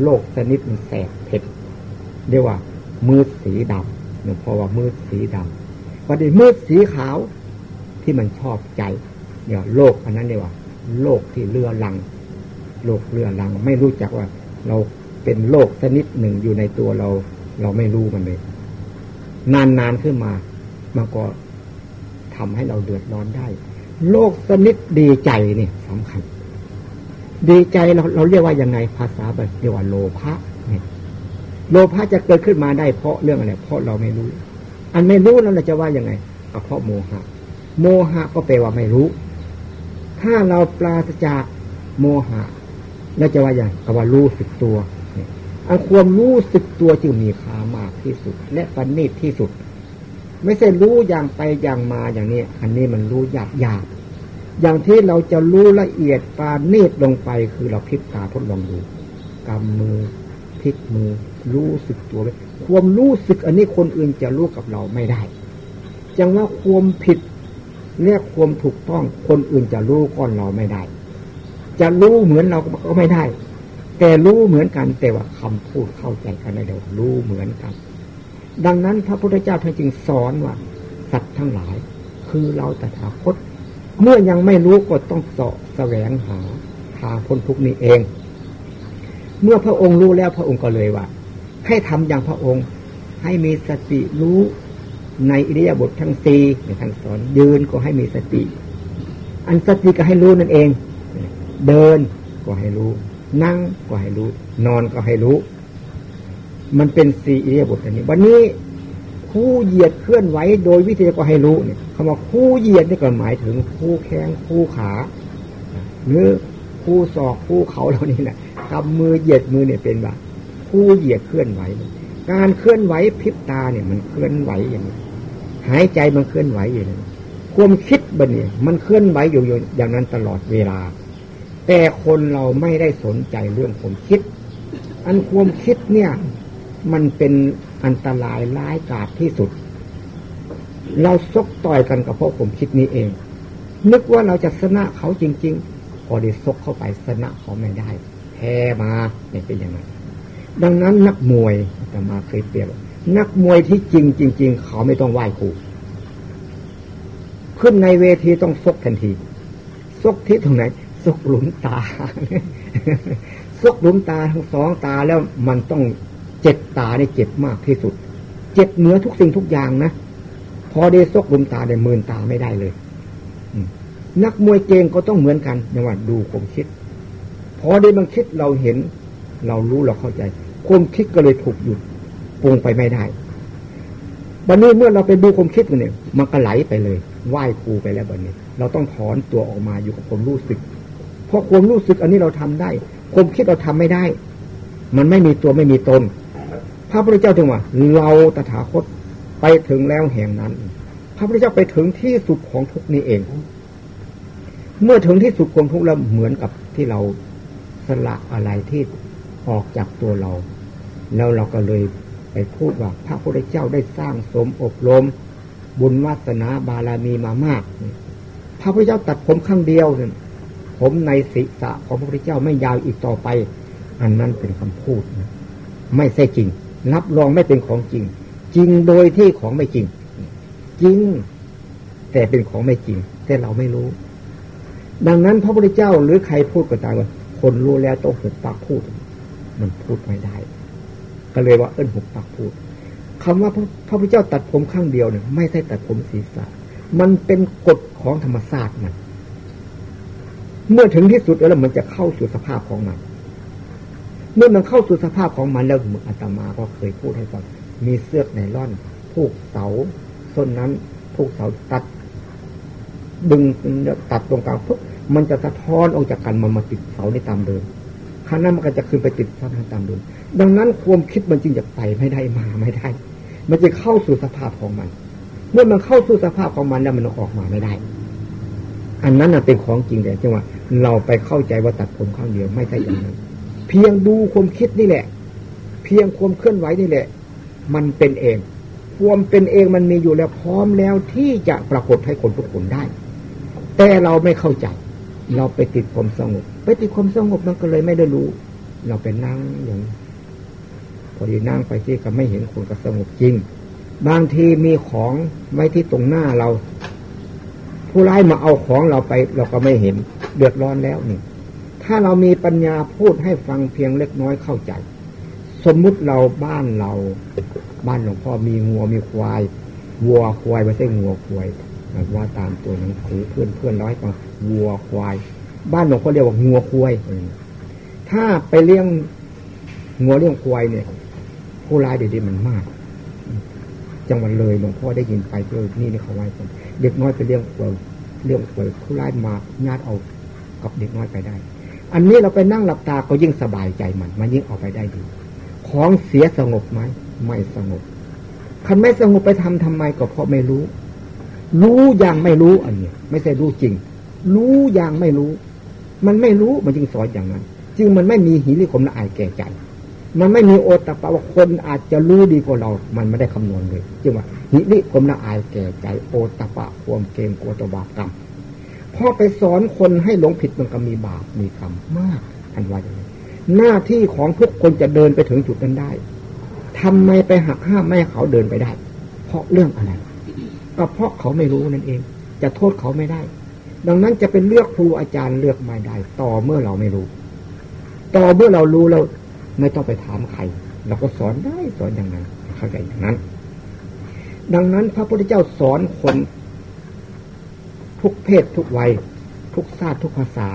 โลกชนิดมันแสบเผ็ดเรียกว่า มืดสีดำเนี่ยเพราะว่ามืดสีดำประเดี๋ยวมืดสีขาวที่มันชอบใจเนี่ยโลกอันนั้นเรียกว่า โลกที่เลือลัง โลกเลือลัง ไม่รู้จักว่า เราเป็นโลกชนิดหนึ่งอยู่ในตัวเรา เราไม่รู้มันเลยนานๆขึ้นมามันก็ ทำให้เราเดือดร้อนได้ โลกชนิดดีใจนี่ยสำคัญ ดีใจเราเราเรียกว่ายังไงภาษาแบบเรียกว่าโลภะเนี่ยโลภะจะเกิดขึ้นมาได้เพราะเรื่องอะไรเพราะเราไม่รู้ อันไม่รู้นั้นเราจะว่ายังไงก็เพราะโมหะ โมหะก็แปลว่าไม่รู้ ถ้าเราปราศจากโมหะเราจะว่าอย่างก็ว่ารู้สึกตัวอันความรู้สึกตัวจึงมีค่ามากที่สุด และปัณีตที่สุด ไม่ใช่รู้อย่างไปอย่างมาอย่างนี้ อันนี้มันรู้หยาบหยาบอย่างที่เราจะรู้ละเอียดปาณีตลงไปคือเราพลิกตาทดลองดูกำมือพลิกมือ รู้สึกตัวเลยความรู้สึกอันนี้คนอื่นจะรู้กับเราไม่ได้จังว่าความผิดเรียกความถูกต้องคนอื่นจะรู้ก้อนเราไม่ได้ จะรู้เหมือนเราก็ไม่ได้ แต่รู้เหมือนกันแต่ว่าคำพูดเข้าใจกันได้เดียวรู้เหมือนกัน ดังนั้นพระพุทธเจ้าท่านจึงสอนว่าสัตว์ทั้งหลาย คือเราแต่ถาคต เมื่อยังไม่รู้ก็ต้องเสาะแสวงหาทางพ้นทุกนี้เอง เมื่อพระองค์รู้แล้วพระองค์ก็เลยว่า ให้ทำอย่างพระองค์ ให้มีสติรู้ในอิริยาบถททั้งสี่ท่านสอนยืนก็ให้มีสติ อันสติก็ให้รู้นั่นเอง เดินก็ให้รู้ นั่งก็ให้รู้ นอนก็ให้รู้ มันเป็นสี่อิริยาบถอันนี้ วันนี้คู่เหยียดเคลื่อนไหวโดยวิธีก็ให้รู้เนี่ยคำว่าคู่เหยียดนี่ก็หมายถึงคู่แข้งคู่ขาหรือคู่ศอกคู่เขาเหล่านี้แหละกำมือเหยียดมือเนี่ยเป็นแบบผู้เหยียดเคลื่อนไหว การเคลื่อนไหวพิบตาเนี่ย มันเคลื่อนไหวอย่างนี้หายใจมันเคลื่อนไหวอยู่ความคิดบันเนี่ย มันเคลื่อนไหวอยู่อย่างนั้นตลอดเวลา แต่คนเราไม่ได้สนใจเรื่องความคิด อันความคิดเนี่ย มันเป็นอันตรายร้ายกาจที่สุด เราซกต่อยกันกับพราะความคิดนี้เอง นึกว่าเราจะชนะเขาจริงๆพอได้ซกเข้าไปชนะเขาไม่ได้ แพ้มาเนี่ยเป็นอย่างนั้นดังนั้นนักมวยจะมาเคยเปรียบนักมวยที่จริงจริง ๆ เขาไม่ต้องไหว้ครูขึ้นในเวทีต้องซกทันทีซกที่ตรงไหนซกหลุมตาซกหลุมตาทั้งสองตาแล้วมันต้อง เจ็บตาได้เจ็บมากที่สุด เจ็บเหนือทุกสิ่งทุกอย่างนะพอได้ซกลุมตาได้มืนตาไม่ได้เลยนักมวยเก่งก็ต้องเหมือนกันอย่างว่าดูผมคิด พอได้มันคิดเราเห็น เรารู้เราเข้าใจความคิดก็เลยถูกหยุดปรุงไปไม่ได้วันนี้เมื่อเราไปดูความคิดมันเนี่ย มันก็ไหลไปเลยไหว้ครูไปแล้ววันนี้ เราต้องถอนตัวออกมาอยู่กับความรู้สึก เพราะความรู้สึกอันนี้เราทำได้ ความคิดเราทำไม่ได้ มันไม่มีตัวไม่มีตน พระพุทธเจ้าถึงว่าเราตถาคตไปถึงแล้วแห่งนั้น พระพุทธเจ้าไปถึงที่สุดของทุกนี้เอง เมื่อถึงที่สุดของทุกแล้วเหมือนกับที่เราสละอะไรที่ออกจากตัวเรา แล้วเราก็เลยไปพูดว่าพระพุทธเจ้าได้สร้างสมอบรม บุญวาสนาบารมีมามาก พระพุทธเจ้าตัดผมข้างเดียวนั่นผมในศีรษะของพระพุทธเจ้าไม่ยาวอีกต่อไป อันนั้นเป็นคำพูดนะไม่ใช่จริง รับรองไม่เป็นของจริง จริงโดยที่ของไม่จริง จริง แต่เป็นของไม่จริง แต่เราไม่รู้ ดังนั้นพระพุทธเจ้าหรือใครพูดก็ตามว่าคนรู้แล้วต้องหุบปากพูด มันพูดไม่ได้ ก็เลยว่าเอิ้นหุบปากพูดคำว่าพระพุทธเจ้าตัดผมข้างเดียวเนี่ยไม่ใช่ตัดผมศีรษะ มันเป็นกฎของธรรมชาติมัน เมื่อถึงที่สุดแล้วมันจะเข้าสู่สภาพของมัน เมื่อมันเข้าสู่สภาพของมันแล้วเหมือนอาตมาก็เคยพูดให้ฟังมีเสือกไนล่อนผูกเสาส้นนั้นผูกเสาตัด ดึงตัดตรงกลางปุ๊บมันจะสะท้อนออกจากกันมันมาติดเสาในตามเดิมครั้นั้นมันก็จะขึ้นไปติดสภาพตามเดิมดังนั้นความคิดมันจึงจะไปไม่ได้มาไม่ได้ มันจะเข้าสู่สภาพของมัน เมื่อมันเข้าสู่สภาพของมันแล้วมันออกมาไม่ได้ อันนั้นเป็นของจริงแต่จังว่าเราไปเข้าใจว่าตัดผมข้างเดียวไม่ใช่อย่างนั้น เพียงดูความคิดนี่แหละ เพียงความเคลื่อนไหวนี่แหละ มันเป็นเอง ความเป็นเองมันมีอยู่แล้วพร้อมแล้วที่จะปรากฏให้คนทุกคนได้ แต่เราไม่เข้าใจ เราไปติดความสงบ ไปติดความสงบมันก็เลยไม่ได้รู้ เราไปนั่งอย่างพอดีนั่งไปที่ก็ไม่เห็นคนก็สงบจริง บางทีมีของไว้ที่ตรงหน้าเรา ผู้ร้ายมาเอาของเราไป เราก็ไม่เห็นเดือดร้อนแล้วนี่ ถ้าเรามีปัญญาพูดให้ฟังเพียงเล็กน้อยเข้าใจ สมมุติเราบ้านเรา บ้านหลวงพ่อมีงัวมีควายวัวควายไม่ใช่งัวควายว่าตามตัวหนังสือเพื่อนเพื่อนร้อยฟังวัวควาย บ้านหลวงพ่อเรียกว่างัวควายถ้าไปเลี้ยงงัวเลี้ยงควายเนี่ย ผู้ร้ายเดี๋ยวนี้มันมากจังหวัดเลยหลวงพ่อได้ยินไปเพื่อนี่นี่เขาไว้กันเด็กน้อยไปเลี้ยงควายเลี้ยงควายผู้ร้ายมาญาติเอากับเด็กน้อยไปได้ อันนี้เราไปนั่งหลับตาก็ยิ่งสบายใจมัน มันยิ่งออกไปได้ดี ของเสียสงบไหมไม่สงบคันไม่สงบไปทำทำไมก็เพราะไม่รู้ รู้อย่างไม่รู้อันนี้ไม่ใช่รู้จริง รู้อย่างไม่รู้ มันไม่รู้มันจึงสอนอย่างนั้น จึงมันไม่มีหิริคมละอายแก่ใจ มันไม่มีโอตปะว่าคนอาจจะรู้ดีกว่าเรา มันไม่ได้คำนวณเลยจึงว่าหิริความละอายแก่ใจ โอตปะความเกรงกลัวตบากรรม พอไปสอนคนให้หลงผิดมันก็มีบาปมีกรรมมากอันว่าอย่างนี้หน้าที่ของทุกคนจะเดินไปถึงจุดนั้นได้ทำไมไปหักห้ามไม่ให้เขาเดินไปได้ เพราะเรื่องอะไร ก็เพราะเขาไม่รู้นั่นเอง จะโทษเขาไม่ได้ ดังนั้นจะเป็นเลือกครูอาจารย์เลือกไม่ได้ ต่อเมื่อเราไม่รู้ ต่อเมื่อเรารู้แล้วไม่ต้องไปถามใครเราก็สอนได้สอนอย่างนั้นเข้าใจอย่างนั้น ดังนั้นพระพุทธเจ้าสอนคน ทุกเพศทุกวัย ทุกชาติทุกภาษา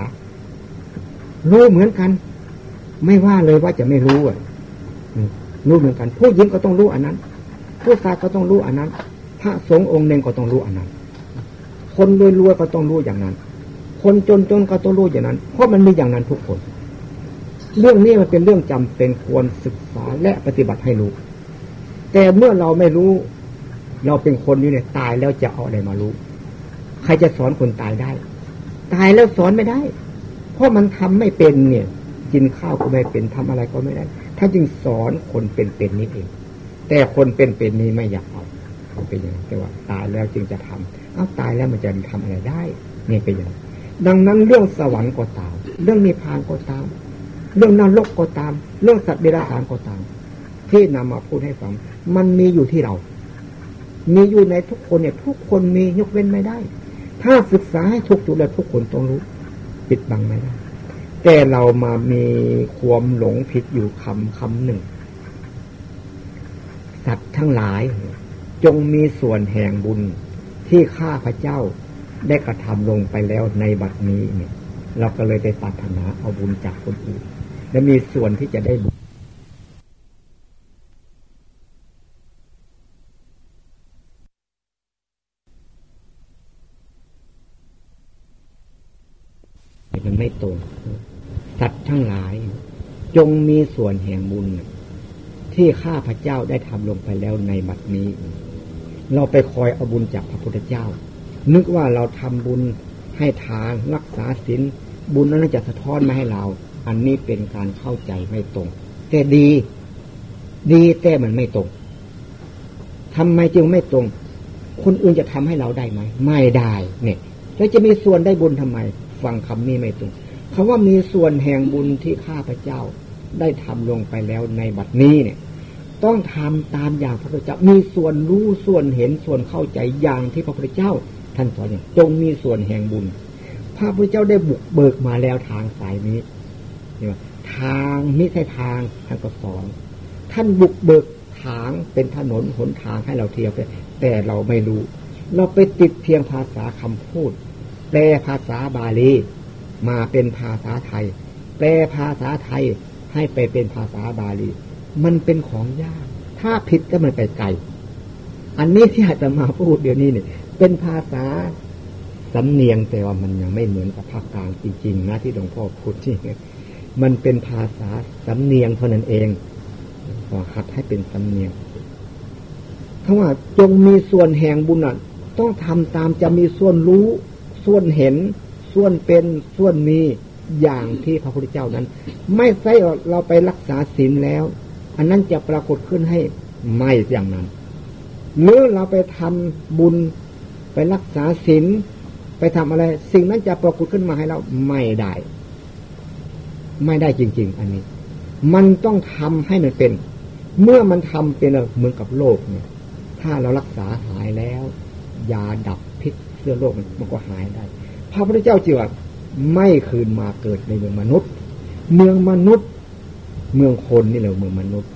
รู้เหมือนกัน ไม่ว่าเลยว่าจะไม่รู้อะรู้เหมือนกันผู้หญิงก็ต้องรู้อันนั้น ผู้ชายก็ต้องรู้อันนั้น พระสงฆ์องค์หนึ่งก็ต้องรู้อันนั้น คนรวยๆก็ต้องรู้อย่างนั้น คนจนๆก็ต้องรู้อย่างนั้น เพราะมันมีอย่างนั้นทุกคน เรื่องนี้มันเป็นเรื่องจำเป็นควรศึกษาและปฏิบัติให้รู้ แต่เมื่อเราไม่รู้ เราเป็นคนนี่เนี่ยตายแล้วจะเอาอะไรมารู้ ใครจะสอนคนตายได้ ตายแล้วสอนไม่ได้ เพราะมันทำไม่เป็นเนี่ย กินข้าวก็ไม่เป็นทำอะไรก็ไม่ได้ถ้าจึงสอนคนเป็นๆนี่เอง แต่คนเป็นๆนี้ไม่อยากเอาเขาเป็นอย่างแต่ว่า ตายแล้วจึงจะทำเอาตายแล้วมันจะทำอะไรได้นี่เป็นอย่างดังนั้นเรื่องสวรรค์ก็ตาม เรื่องนิพพานก็ตาม เรื่องนรกก็ตาม เรื่องสัตว์เดรัจฉานก็ตาม ที่นำมาพูดให้ฟัง มันมีอยู่ที่เรา มีอยู่ในทุกคนเนี่ย ทุกคนมียกเว้นไม่ได้ ถ้าศึกษาให้ทุกจุดแล้วทุกคนต้องรู้ปิดบังไม่ได้ แต่เรามามีความหลงผิดอยู่คำคำหนึ่ง สัตว์ทั้งหลาย จงมีส่วนแห่งบุญที่ข้าพระเจ้าได้กระทำลงไปแล้วในบัดนี้เนี่ย เราก็เลยได้ปรารถนาเอาบุญจากคนอื่น และมีส่วนที่จะได้บุญ ไม่ตรงสัตว์ทั้งหลาย จงมีส่วนแห่งบุญที่ข้าพระเจ้าได้ทำลงไปแล้วในบัดนี้ เราไปคอยเอาบุญจากพระพุทธเจ้า นึกว่าเราทำบุญให้ทานรักษาศีลบุญนั้นจะสะท้อนมาให้เรา อันนี้เป็นการเข้าใจไม่ตรง แต่ดี ดีแต่มันไม่ตรงทำไมจึงไม่ตรง คนอื่นจะทำให้เราได้ไหม ไม่ได้ เนี่ยแล้วจะมีส่วนได้บุญทำไม ฟังคำนี้ไม่ตรงคำว่ามีส่วนแห่งบุญที่ข้าพเจ้าได้ทำลงไปแล้วในบัดนี้เนี่ย ต้องทำตามอย่างพระพุทธเจ้า มีส่วนรู้ส่วนเห็นส่วนเข้าใจอย่างที่พระพุทธเจ้า ท่านสอนอย่างจงมีส่วนแห่งบุญ พระพุทธเจ้าได้บุกเบิกมาแล้วทางสายนี้เนี่ยทางไม่ใช่ทางท่านก็สอน ท่านบุกเบิกทางเป็นถนนหนทางให้เราเที่ยวไป แต่เราไม่รู้ เราไปติดเพียงภาษาคำพูด แปลภาษาบาลี มาเป็นภาษาไทย แปลภาษาไทยให้ไปเป็นภาษาบาลี มันเป็นของยาก ถ้าผิดก็มันไปไกล อันนี้ที่อาจจะมาพูดเดี๋ยวนี้เนี่ยเป็นภาษาสำเนียงแต่ว่ามันยังไม่เหมือนกับภาคกลางจริงๆนะที่หลวงพ่อพูดที่มันเป็นภาษาสำเนียงเท่านั้นเองขอหัดให้เป็นสำเนียงคำว่าจงมีส่วนแห่งบุญอะต้องทำตามจะมีส่วนรู้ ส่วนเห็น ส่วนเป็นส่วนมีอย่างที่พระพุทธเจ้านั้น ไม่ใช่เราไปรักษาศีลแล้ว อันนั้นจะปรากฏขึ้นให้ไม่อย่างนั้น หรือเราไปทำบุญไปรักษาศีลไปทำอะไร สิ่งนั้นจะปรากฏขึ้นมาให้เราไม่ได้ ไม่ได้จริง ๆ อันนี้ มันต้องทำให้มันเป็น เมื่อมันทำเป็นเหมือนกับโรคเนี่ย ถ้าเรารักษาหายแล้วยาดับ เรื่อโรคมันก็หายได้ พระพุทธเจ้าจีว่าไม่คืนมาเกิดในเมืองมนุษย์ เมืองมนุษย์ เมืองคนนี่แหละเมืองมนุษย์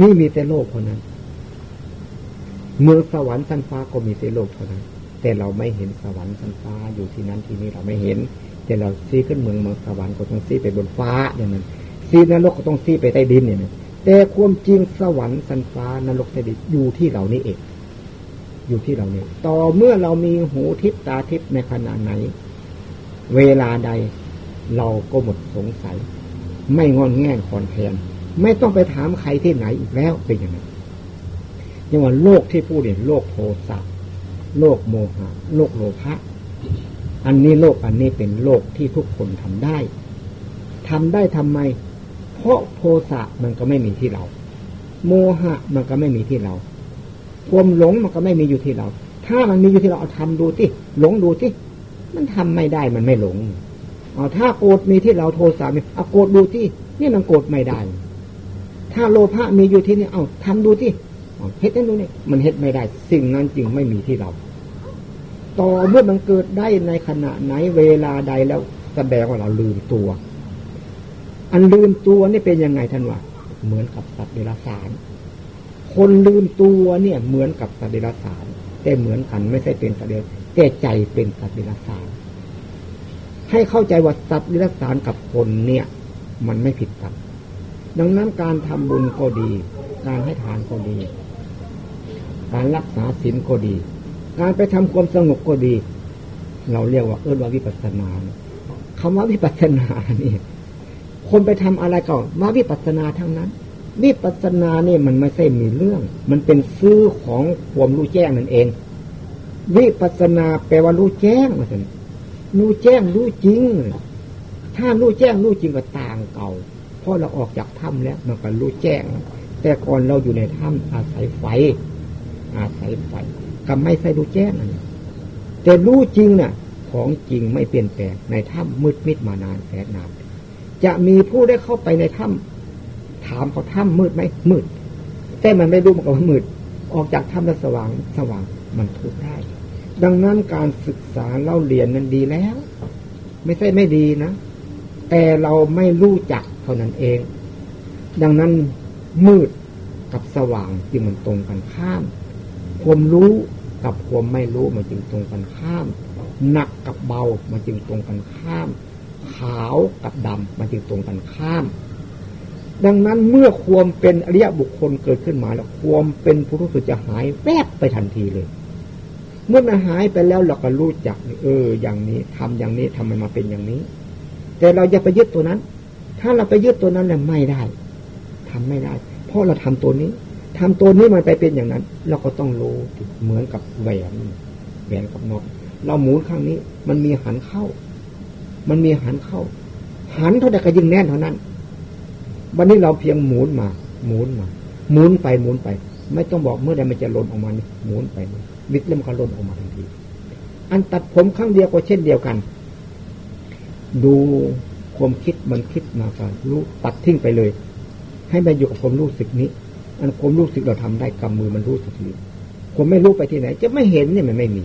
นี่มีแต่โลกเท่านั้น เมืองสวรรค์ชั้นฟ้าก็มีแต่โลกเท่านั้น แต่เราไม่เห็นสวรรค์ชั้นฟ้าอยู่ที่นั้นที่นี้เราไม่เห็น แต่เราซีขึ้นเมืองเมืองสวรรค์ก็ต้องซีไปบนฟ้าอย่างนั้นซีนรกก็ต้องซีไปใต้ดินอย่างนั้นแต่ความจริงสวรรค์ชั้นฟ้านรกใต้ดินอยู่ที่เรานี่เอง อยู่ที่เราเนี่ยต่อเมื่อเรามีหูทิพตาทิพในขณะไหน เวลาใดเราก็หมดสงสัย ไม่งอนแง่งคอนแทน ไม่ต้องไปถามใครที่ไหนอีกแล้วเป็นอย่างนั้นยังว่าโลกที่พูดเนี่ยโลกโทสะโลกโมหะ โลกโลภะอันนี้โลกอันนี้เป็นโลกที่ทุกคนทำได้ทำได้ทำไม เพราะโทสะมันก็ไม่มีที่เรา โมหะมันก็ไม่มีที่เรา ความหลงมันก็ไม่มีอยู่ที่เรา ถ้ามันมีอยู่ที่เราเอาทำดูที่หลงดูที่มันทำไม่ได้มันไม่หลงเอาถ้าโกรธมีที่เราโทสะมีเอาโกรธดูที่นี่มันโกรธไม่ได้ ถ้าโลภะมีอยู่ที่นี่เอาทำดูที่เฮ็ดนั่นดูนี่มันเฮ็ดไม่ได้ สิ่งนั้นจริงไม่มีที่เรา ต่อเมื่อมันเกิดได้ในขณะไหนเวลาใดแล้วแสดงว่าเราลืมตัว อันลืมตัวนี่เป็นยังไงท่านว่าเหมือนกับสัตว์เดรัจฉาน คนลืมตัวเนี่ยเหมือนกับสัตว์เดรัจฉานแต่เหมือนกันไม่ใช่เป็นสัตว์เดรัจฉานแต่ใจเป็นสัตว์เดรัจฉานให้เข้าใจว่าสัตว์เดรัจฉานกับคนเนี่ย มันไม่ผิดกันดังนั้นการทำบุญก็ดี การให้ทานก็ดี การรักษาศีลก็ดี การไปทำความสงบก็ดี เราเรียกว่าเออว่าวิปัสสนาคำว่าวิปัสสนาเนี่ยคนไปทำอะไรก็มาวิปัสสนาทั้งนั้น วิปัสสนาเนี่ยมันไม่ใช่มีเรื่อง มันเป็นซื้อของความรู้แจ้งนั่นเอง วิปัสสนาแปลว่ารู้แจ้งมาสิรู้แจ้งรู้จริง ถ้ารู้แจ้งรู้จริงก็ต่างเก่าเพราะเราออกจากถ้ำแล้วมันก็รู้แจ้ง แต่ก่อนเราอยู่ในถ้ำอาศัยไฟ อาศัยไฟก็ไม่ใช่รู้แจ้งนั่นแต่รู้จริงน่ะ ของจริงไม่เปลี่ยนแปลงในถ้ำมืดมิดมานานแสนนานจะมีผู้ได้เข้าไปในถ้ำ ถามเขาถ้ำมืดไหมมืด แต่มันไม่รู้มันก็มืด ออกจากถ้ำแล้วสว่างสว่างมันทุกได้ ดังนั้นการศึกษาเล่าเรียนนั้นดีแล้ว ไม่ใช่ไม่ดีนะ แต่เราไม่รู้จักเท่านั้นเอง ดังนั้นมืดกับสว่างที่มันตรงกันข้าม ความรู้กับความไม่รู้มันจึงตรงกันข้าม หนักกับเบามันจึงตรงกันข้าม ขาวกับดำมันจึงตรงกันข้าม ดังนั้นเมื่อความเป็นอริยบุคคลเกิดขึ้นมาแล้วความเป็นผู้รู้สึกจะหายแวบไปทันทีเลย เมื่อมันหายไปแล้วเราก็รู้จักเออ อย่างนี้ทำอย่างนี้ทำไมมาเป็นอย่างนี้ แต่เราจะไปยึดตัวนั้น ถ้าเราไปยึดตัวนั้นเนี่ยไม่ได้ทำไม่ได้ เพราะเราทำตัวนี้ทำตัวนี้มันไปเป็นอย่างนั้น เราก็ต้องรู้เหมือนกับแหวนแหวนกับนกเราหมุนข้างนี้ มันมีหันเข้า มันมีหันเข้า หันเท่าใดก็ยิ่งแน่นเท่านั้น วันนี้เราเพียงหมุนมา หมุนมา หมุนไปหมุนไป ไม่ต้องบอกเมื่อใดมันจะหล่นออกมาหมุนไปวิทย์เริ่มก็หล่นออกมาทันที อันตัดผมข้างเดียวก็เช่นเดียวกัน ดูความคิดมันคิดมาก่อนรู้ตัดทิ้งไปเลย ให้มันอยู่กับความรู้สึกนี้ อันความรู้สึกเราทำได้กำมือมันรู้สึกอยู่ผมไม่รู้ไปที่ไหน จะไม่เห็นเนี่ยมันไม่มี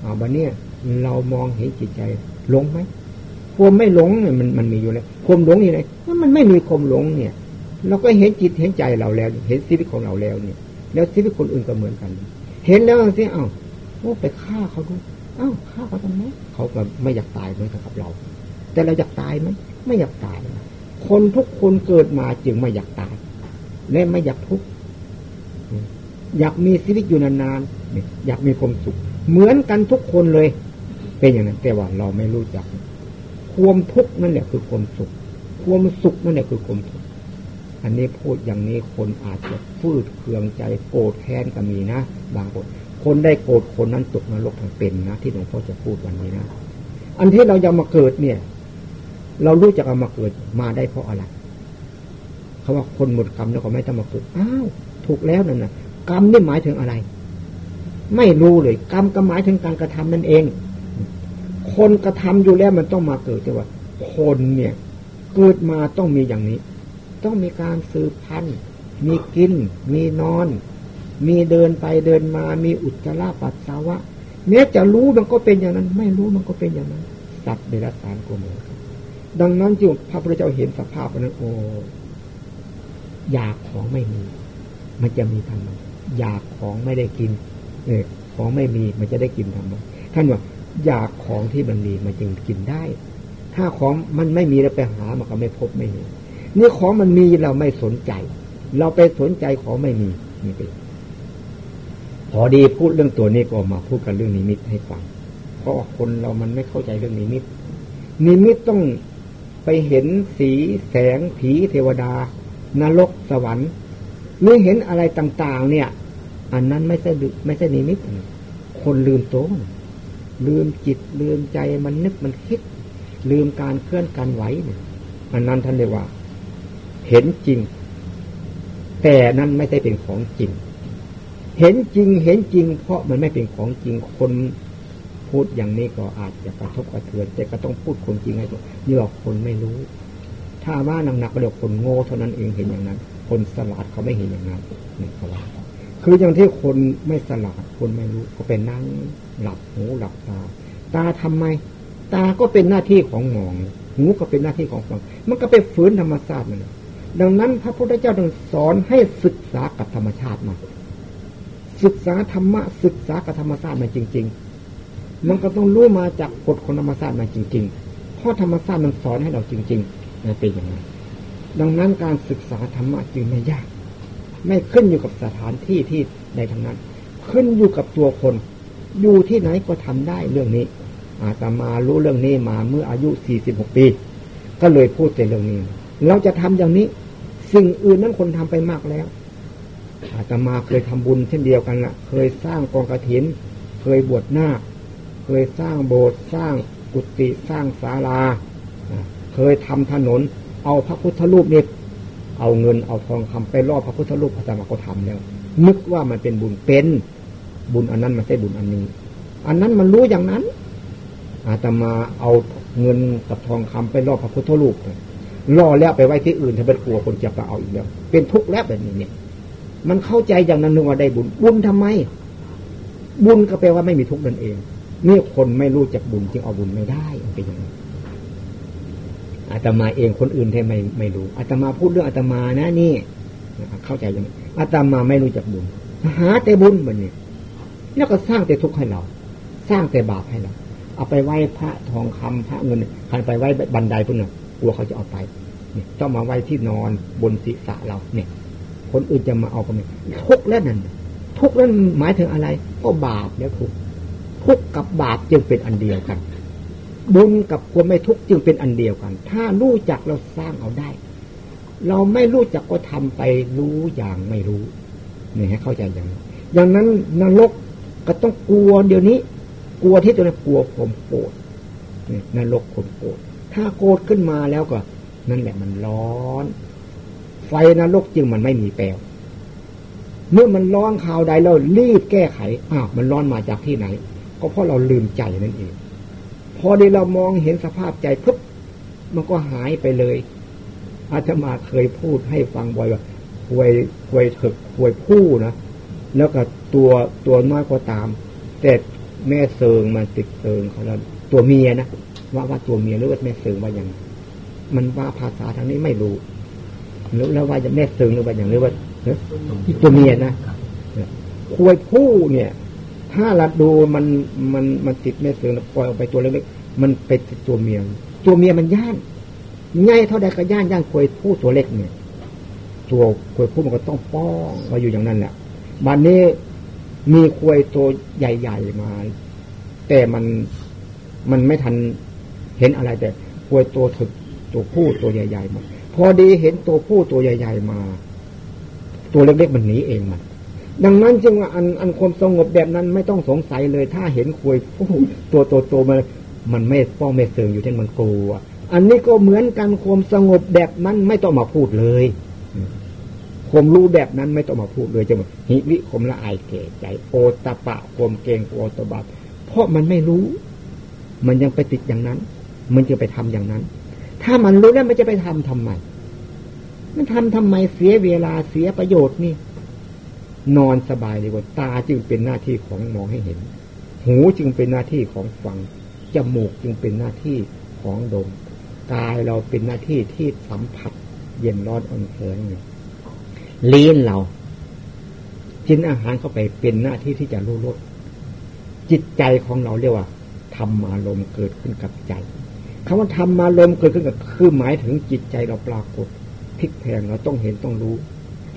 เอาบันเนี่ยเรามองเห็นจิตใจหลงไหม ความไม่หลงเนี่ยมันมันมีอยู่แล้วความหลงอยู่ไหนมันไม่มีความหลงเนี่ย เราก็เห็นจิตเห็นใจเราแล้ว เห็นชีวิตของเราแล้วเนี่ย แล้วชีวิตคนอื่นก็เหมือนกัน เห็นแล้วสิเอ้าโอ้ไปฆ่าเขาดูเอ้าฆ่าเขาทำไมเขาก็ไม่อยากตายเหมือนกับเรา แต่เราอยากตายไหมไม่อยากตาย คนทุกคนเกิดมาจึงไม่อยากตาย และไม่อยากทุกข์อยากมีชีวิตอยู่นานๆอยากมีความสุข เหมือนกันทุกคนเลย เป็นอย่างนั้นแต่ว่าเราไม่รู้จัก ความทุกข์นั่นแหละคือความสุข ความสุขนั่นแหละคือความทุกข์อันนี้พูดอย่างนี้คนอาจจะพูดเคืองใจโกรธแค้นก็มีนะ บางคนคนได้โกรธคนนั้นตกนรกทั้งเป็นนะที่หลวงพ่อจะพูดวันนี้นะ อันที่เรายังมาเกิดเนี่ย เรารู้จักเอามาเกิดมาได้เพราะอะไรเขาว่าคนหมดกรรมแล้วก็ไม่ต้องมาเกิดอ้าวถูกแล้วนั่นนะกรรมนี่หมายถึงอะไร ไม่รู้เลย กรรมก็หมายถึงการกระทำนั่นเอง คนกระทำอยู่แล้วมันต้องมาเกิดแต่ว่า คนเนี่ยเกิดมาต้องมีอย่างนี้ ต้องมีการสืบพันธุ์มีกิน มีนอน มีเดินไปเดินมา มีอุจจาระปัสสาวะแม้จะรู้มันก็เป็นอย่างนั้น ไม่รู้มันก็เป็นอย่างนั้น สัตว์เดรัจฉานก็เหมือนกันดังนั้นจึงพระพุทธเจ้าเห็นสภาพนั้น โอ้อยากของไม่มี มันจะมีทำไมอยากของไม่ได้กิน เออของไม่มีมันจะได้กินทำไมท่านว่า อยากของที่มันมีมันจึงกินได้ ถ้าของมันไม่มีเราไปหามันก็ไม่พบไม่มีนี่ของมันมีเราไม่สนใจ เราไปสนใจของไม่มีนี่เป็นพอดีพูดเรื่องตัวนี้ก็มาพูดกันเรื่องนิมิตให้ฟัง เพราะคนเรามันไม่เข้าใจเรื่องนิมิต นิมิตต้องไปเห็นสีแสงผีเทวดา นรกสวรรค์หรือเห็นอะไรต่าง ๆ เนี่ย อันนั้นไม่ใช่ไม่ใช่นิมิต คนลืมตัว ลืมจิต ลืมใจมันนึกมันคิด ลืมการเคลื่อนการไหวเนี่ยอันนั้นท่านเรียกว่า เห็นจริง แต่นั้นไม่ใช่เป็นของจริง เห็นจริงเห็นจริง เพราะมันไม่เป็นของจริงคนพูดอย่างนี้ก็อาจจะกระทบกระเทือนแต่ก็ต้องพูดคนจริงให้ถูกนี่ว่าคนไม่รู้ ถ้าว่าหนักๆก็เรียกคนโง่เท่านั้นเองเห็นอย่างนั้น คนสลาดเขาไม่เห็นอย่างนั้นนี่เขาว่าคืออย่างที่คนไม่สลาดคนไม่รู้ก็เป็นนั่ง หลับหูหลับตา ตาทำไม ตาก็เป็นหน้าที่ของมอง หูก็เป็นหน้าที่ของฟัง มันก็ไปฝืนธรรมชาติมันดังนั้นพระพุทธเจ้าต้องสอนให้ศึกษากับธรรมชาติมาศึกษาธรรมะศึกษากับธรรมชาติมาจริง ๆ มันก็ต้องรู้มาจากกฎของธรรมชาติมาจริง ๆ เพราะธรรมชาติมันสอนให้เราจริงๆเป็นอย่างนั้นดังนั้นการศึกษาธรรมะจึงไม่ยาก ไม่ขึ้นอยู่กับสถานที่ที่ใดทั้งนั้น ขึ้นอยู่กับตัวคน อยู่ที่ไหนก็ทำได้เรื่องนี้ อาตมารู้เรื่องนี้มาเมื่ออายุ46ปี ก็เลยพูดในเรื่องนี้ เราจะทำอย่างนี้ สิ่งอื่นนั้นคนทำไปมากแล้ว อาตมาเคยทำบุญเช่นเดียวกันละเคยสร้างกองกระถิน เคยบวชหน้า เคยสร้างโบสถ์สร้างกุฏิสร้างศาลา เคยทำถนน เอาพระพุทธรูปนี่เอาเงินเอาทองคำไปรอบพระพุทธรูปอาตมาก็ทำแล้วนึกว่ามันเป็นบุญเป็น บุญอันนั้นมันใช่บุญอันนี้ อันนั้นมันรู้อย่างนั้น อาตมาเอาเงินกับทองคำไปรอพระพุทธรูปล่อแล้วไปไว้ที่อื่นถ้าเป็นกลัวคนจะไปเอาอีกแล้ว เป็นทุกข์แล้วแบบนี้เนี่ย มันเข้าใจอย่างนั้นนึกว่าได้บุญ บุญทำไม บุญก็แปลว่าไม่มีทุกข์นั่นเองนี่คนไม่รู้จักบุญจึงเอาบุญไม่ได้เป็นอย่างนี้อาตมาเองคนอื่นแท้ไม่ไม่รู้อาตมาพูดเรื่องอาตมานะนี่เข้าใจยังอาตมาไม่รู้จักบุญ หาแต่บุญแบบนี้ แล้วก็สร้างแต่ทุกข์ให้เรา สร้างแต่บาปให้เรา เอาไปไหว้พระทองคำพระเงินคันไปไหว้บันไดพวกนั้นกลัวเขาจะเอาไปเนี่ยต้องมาไว้ที่นอนบนศีรษะเราเนี่ย คนอื่นจะมาเอาก็ไม่ทุกข์แล้วนั่นทุกข์แล้วหมายถึงอะไร ก็บาปแล้วทุกข์ทุกข์กับบาปจึงเป็นอันเดียวกัน บุญกับความไม่ทุกข์จึงเป็นอันเดียวกัน ถ้ารู้จักเราสร้างเอาได้ เราไม่รู้จักก็ทำไปรู้อย่างไม่รู้นี่ให้เข้าใจอย่างนี้อย่างนั้นนรก ก็ต้องกลัวเดี๋ยวนี้ กลัวที่ตัวนั้กลัวผมโกรธนรกผมโกรธถ้าโกรธขึ้นมาแล้วก็ นั่นแหละมันร้อน ไฟนรกจึงมันไม่มีแปลวเมื่อมันร้อนข่าวใดเรารีบแก้ไขอ้าวมันร้อนมาจากที่ไหน ก็เพราะเราลืมใจนั่นเอง พอดีเรามองเห็นสภาพใจปุ๊บมันก็หายไปเลย อาจจะมาเคยพูดให้ฟังบ่อยว่าควยควยถึกควยผู้นะ แล้วก็ตัวตัวน้อยก็ตาม แต่แม่เซิงมันติดเซิงเขาแล้วตัวเมียนะว่าว่าตัวเมียหรือว่าแม่เซิงว่าอย่างมันว่าภาษาทางนี้ไม่รู้หรือแล้วว่าจะแม่เซิงหรือว่าอย่างหรือว่าตัวเมียนะควยผู้เนี่ย ถ้าเราดูมันมันมันติดแม่เซิงแล้วปล่อยออกไปตัวเล็กๆมันไปติดตัวเมียตัวเมียมันย่านง่ายเท่าใดก็ย่านย่านควยผู้ตัวเล็กเนี่ย ตัวควยผู้มันก็ต้องป้องมาอยู่อย่างนั้นแหละ บันนี้มีควยตัวใหญ่ๆมา แต่มันมันไม่ทันเห็นอะไรแต่ควยตัวถึกตัวผู้ตัวใหญ่ๆมาพอดีเห็นตัวผู้ตัวใหญ่ ๆมา ตัวเล็กๆมันหนีเองมันดังนั้นจึงว่าอันอันความสงบแบบนั้นไม่ต้องสงสัยเลย ถ้าเห็นควยผู้ตัวโตๆมามันไม่ป้องไม่เสริงอยู่ที่มันกลัวอันนี้ก็เหมือนกันความสงบแบบนั้นไม่ต้องมาพูดเลย ผมรู้แบบนั้นไม่ต้องมาพูดเลยจะบอกหิวิคมละอายเกใจ โอตะปะคมเกงโอตบาเพราะมันไม่รู้ มันยังไปติดอย่างนั้น มันจะไปทำอย่างนั้น ถ้ามันรู้แล้วมันจะไปทำทำไมมันทำทำไมเสียเวลาเสียประโยชน์นี่ นอนสบายดีกว่าตาจึงเป็นหน้าที่ของมองให้เห็น หูจึงเป็นหน้าที่ของฟังจมูกจึงเป็นหน้าที่ของดมกายเราเป็นหน้าที่ที่สัมผัส เย็นร้อนอ่อนแข็งเนี่ย ลิ้นเรา กินอาหารเข้าไปเป็นหน้าที่ที่จะรู้รสจิตใจของเราเรียกว่าธรรมารมเกิดขึ้นกับใจคำว่าธรรมารมเกิดขึ้นกับคือหมายถึงจิตใจเราปรากฏพลิกแพงเราต้องเห็นต้องรู้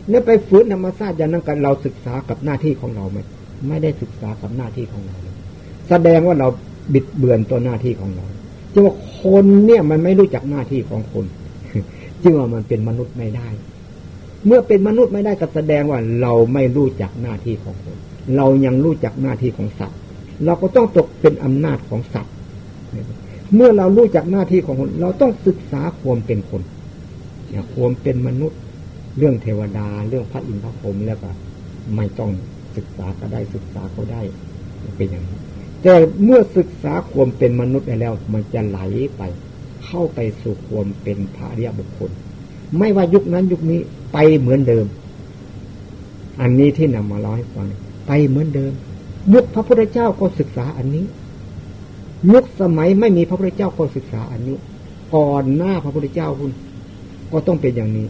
เนี่ยไปฝืนธรรมชาติอย่างนั้นกันเราศึกษากับหน้าที่ของเราไหมไม่ได้ศึกษากับหน้าที่ของเรา แสดงว่าเราบิดเบือนตัวหน้าที่ของเราจึงว่าคนเนี่ยมันไม่รู้จักหน้าที่ของคน จึงว่ามันเป็นมนุษย์ไม่ได้ เมื่อเป็นมนุษย์ไม่ได้ก็แสดงว่าเราไม่รู้จักหน้าที่ของคนเรายังรู้จักหน้าที่ของสัตว์ เราก็ต้องตกเป็นอำนาจของสัตว์ เมื่อเรารู้จักหน้าที่ของคน เราต้องศึกษาความเป็นคนอย่าความเป็นมนุษย์ เรื่องเทวดา เรื่องพระอินทร์พระพรหมแล้วก็ไม่ต้องศึกษาก็ได้ศึกษาก็ได้เป็นอย่างนี้แต่เมื่อศึกษาความเป็นมนุษย์แล้ว มันจะไหลไป เข้าไปสู่ความเป็นพระอริยบุคคล ไม่ว่ายุคนั้นยุคนี้ไปเหมือนเดิม อันนี้ที่นำมาเล่าให้ฟังไปเหมือนเดิม ยุคพระพุทธเจ้าก็ศึกษาอันนี้ ยุคสมัยไม่มีพระพุทธเจ้าก็ศึกษาอันนี้ก่อนหน้าพระพุทธเจ้าคุณก็ต้องเป็นอย่างนี้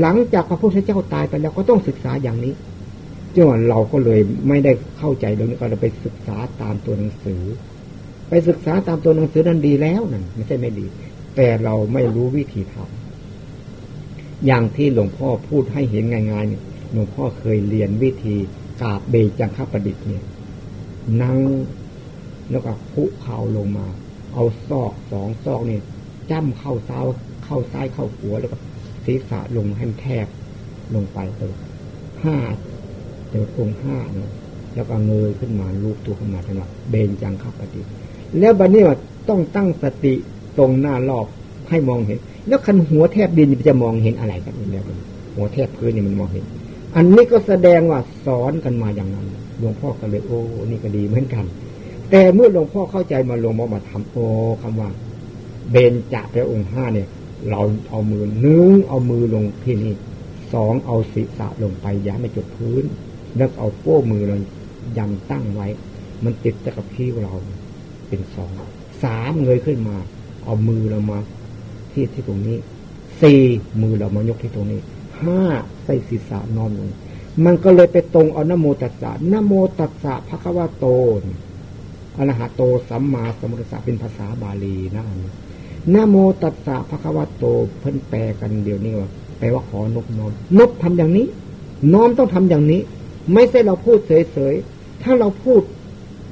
หลังจากพระพุทธเจ้าตายไปแล้วก็ต้องศึกษาอย่างนี้จึงว่าเราก็เลยไม่ได้เข้าใจเรื่องนี้ก็เราไปศึกษาตามตัวหนังสือ ไปศึกษาตามตัวหนังสือนั้นดีแล้วนั่นไม่ใช่ไม่ดี แต่เราไม่รู้วิธีทำ อย่างที่หลวงพ่อพูดให้เห็นง่ายๆเนี่ยหลวงพ่อเคยเรียนวิธีกาบเบจังคประดิษฐ์เนี่ย นั่งแล้วก็คุเข่าลงมา เอาซอกสองซอกเนี่ยจ้ำเข้าซ้ายเข้าซ้ายเข้าหัวแล้วก็ศีรษะลงให้แทบลงไปตัวห้าเดี๋ยวองห้าเนาะแล้วก็เงยขึ้นมาลูกตัวขึ้นมาทันว่าเบนจังขับปฏิแล้วบัดนี้ว่าต้องตั้งสติตรงหน้ารอบ ให้มองเห็น แล้วคันหัวแทบดินจะมองเห็นอะไรกันเนี่ยหัวแทบพื้นนี่มันมองเห็น อันนี้ก็แสดงว่าสอนกันมาอย่างนั้นหลวงพ่อก็เลยโอ้นี่ก็ดีเหมือนกัน แต่เมื่อหลวงพ่อเข้าใจมาหลวงพ่อมาทำโอ้คำว่า เบนจะไปองค์ห้าเนี่ย เราเอามือนึงเอามือลงที่นี่สองเอาศีรษะลงไปย้าไม่จดพื้น แล้วเอาโป้มือเรายันตั้งไว้ มันติดกับพี่เราเป็นสองสามเงยขึ้นมา เอามือเรามา ที่ที่ตรงนี้สี่มือเรามายกที่ตรงนี้ห้าใส่ศีรษะนอนลงมันก็เลยไปตรงเอานโมตัสสะนโมตัสสะพระควาโตอรหะโตสัมมาสัมพุทธัสสะเป็นภาษาบาลีนะนโมตัสสะพระควาโตเพิ่นแปลกันเดี๋ยวนี้ว่าแปลว่าขอนบน้อมนบทำอย่างนี้น้อมต้องทำอย่างนี้ ไม่ใช่เราพูดเฉยๆถ้าเราพูด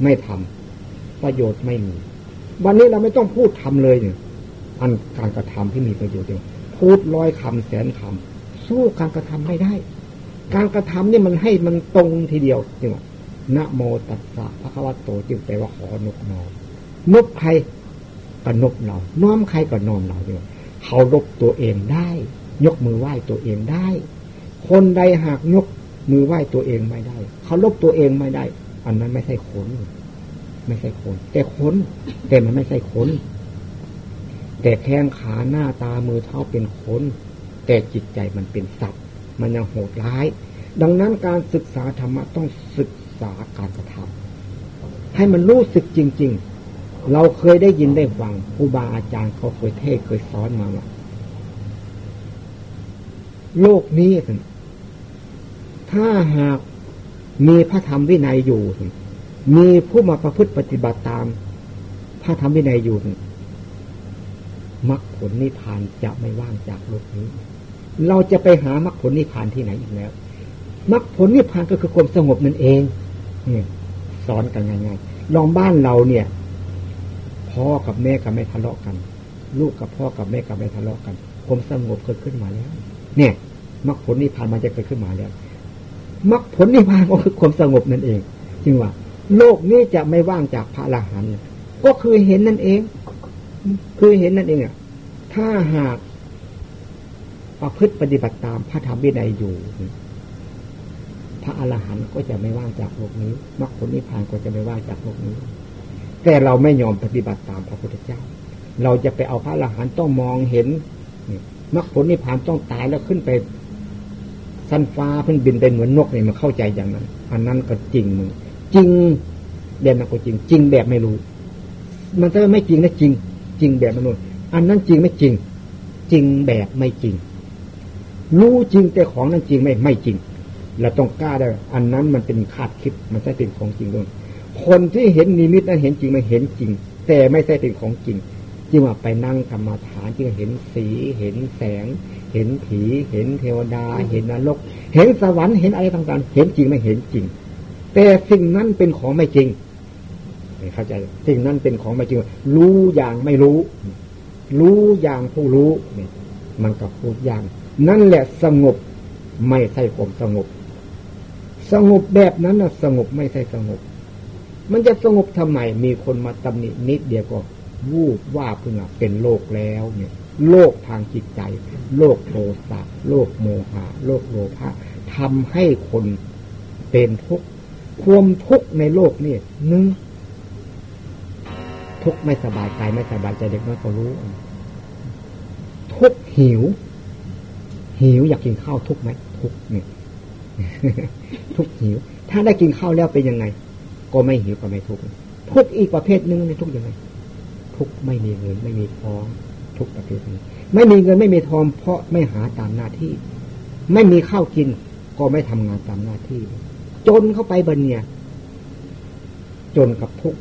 ไม่ทำประโยชน์ไม่มี วันนี้เราไม่ต้องพูดทำเลยเนี่ย อันการกระทำที่มีประโยชน์เดียวพูดร้อยคำแสนคำสู้การกระทำไม่ได้ การกระทำเนี่ยมันให้มันตรงทีเดียวจริงว่านะโมตัสสะพระคัมภีโตจึงแปลว่าขอนกนอมนบใครก็นบเราน้อมใครก็น้อมเราเดียวเขาลบตัวเองได้ ยกมือไหว้ตัวเองได้ คนใดหากยกมือไหว้ตัวเองไม่ได้ เขาลบตัวเองไม่ได้ อันนั้นไม่ใช่คนไม่ใช่คน แต่คนแต่มันไม่ใช่คน แต่แข้งขาหน้าตามือเท้าเป็นคน แต่จิตใจมันเป็นสัตว์ มันยังโหดร้าย ดังนั้นการศึกษาธรรมะต้องศึกษาการกระทำให้มันรู้สึกจริง ๆ เราเคยได้ยินได้ฟังครูบาอาจารย์เขาเคยเทศเคยสอนมาว่าโลกนี้ถ้าหากมีพระธรรมวินัยอยู่ มีผู้มาประพฤติปฏิบัติตาม พระธรรมวินัยอยู่ มรรคผลนิพพานจะไม่ว่างจากโลกนี้ เราจะไปหามรรคผลนิพพานที่ไหนอีกแล้วมรรคผลนิพพานก็คือความสงบนั่นเองเนี่ยสอนกันง่ายๆลองบ้านเราเนี่ยพ่อกับแม่กับแม่ทะเลาะกัน ลูกกับพ่อกับแม่กับแม่ทะเลาะกันความสงบเกิดขึ้นมาแล้ว เนี่ยมรรคผลนิพพานมันจะเกิดขึ้นมาแล้วมรรคผลนิพพานก็คือความสงบนั่นเอง จึงว่า โลกนี้จะไม่ว่างจากพระอรหันต์ก็คือเห็นนั่นเอง คือเห็นนั่นเองอะถ้าหากประพฤติปฏิบัติตามพระธรรมวินัยอยู่ พระอรหันต์ก็จะไม่ว่างจากโลกนี้มรรคผลนิพพานก็จะไม่ว่างจากโลกนี้ แต่เราไม่ยอมปฏิบัติตามพระพุทธเจ้า เราจะไปเอาพระอรหันต์ต้องมองเห็นมรรคผลนิพพานต้องตายแล้วขึ้นไปสั้นฟ้าเพิ่งบินไปเหมือนนกเนี่ยมันเข้าใจอย่างนั้น อันนั้นก็จริงมึงจริงแบบนั้นก็จริง จริงแบบไม่รู้ มันจะไม่จริงนะจริง จริงแบบมนุษย์ อันนั้นจริงไม่จริง จริงแบบไม่จริง รู้จริงแต่ของนั้นจริงไม่ไม่จริง เราต้องกล้าได้ อันนั้นมันเป็นคาดคิดมันใช่เป็นของจริงด้วยคนที่เห็นนิมิตนั้นเห็นจริงไม่เห็นจริง แต่ไม่ใช่เป็นของจริงจึงว่าไปนั่งกรรมฐานจึงเห็นสีเห็นแสง เห็นผี เห็นเทวดา เห็นนรก เห็นสวรรค์เห็นอะไรต่างๆ เห็นจริงไม่เห็นจริง แต่สิ่งนั้นเป็นของไม่จริง เข้าใจสิ่งนั้นเป็นของไม่จริง รู้อย่างไม่รู้ รู้อย่างผู้รู้เนี่ย มันกับพูดอย่าง นั่นแหละสงบไม่ใช่ผมสงบ สงบแบบนั้นนะสงบไม่ใช่สงบ มันจะสงบทำไมมีคนมาตำหนินิดเดียวก็วูบว่าเพื่อเป็นโลกแล้วเนี่ย โลกทางจิตใจ โลกโทสะโลกโมหะโลกโลภะทำให้คนเป็นทุกข์ความทุกข์ในโลกนี่หนึ่ง ทุกไม่สบายกายไม่สบายใจเด็กน้อยก็รู้ ทุกหิว หิวอยากกินข้าวทุกไหมทุกเนี่ยทุกหิว ถ้าได้กินข้าวแล้วเป็นยังไง ก็ไม่หิวก็ไม่ทุกทุกอีกประเภทหนึ่งในทุกยังไง ทุกไม่มีเงินไม่มีทอง ทุกประเภทนี้ไม่มีเงินไม่มีทองเพราะไม่หาตามหน้าที่ ไม่มีข้าวกิน ก็ไม่ทำงานตามหน้าที่ จนเข้าไปบันเนี่ย จนกับทุก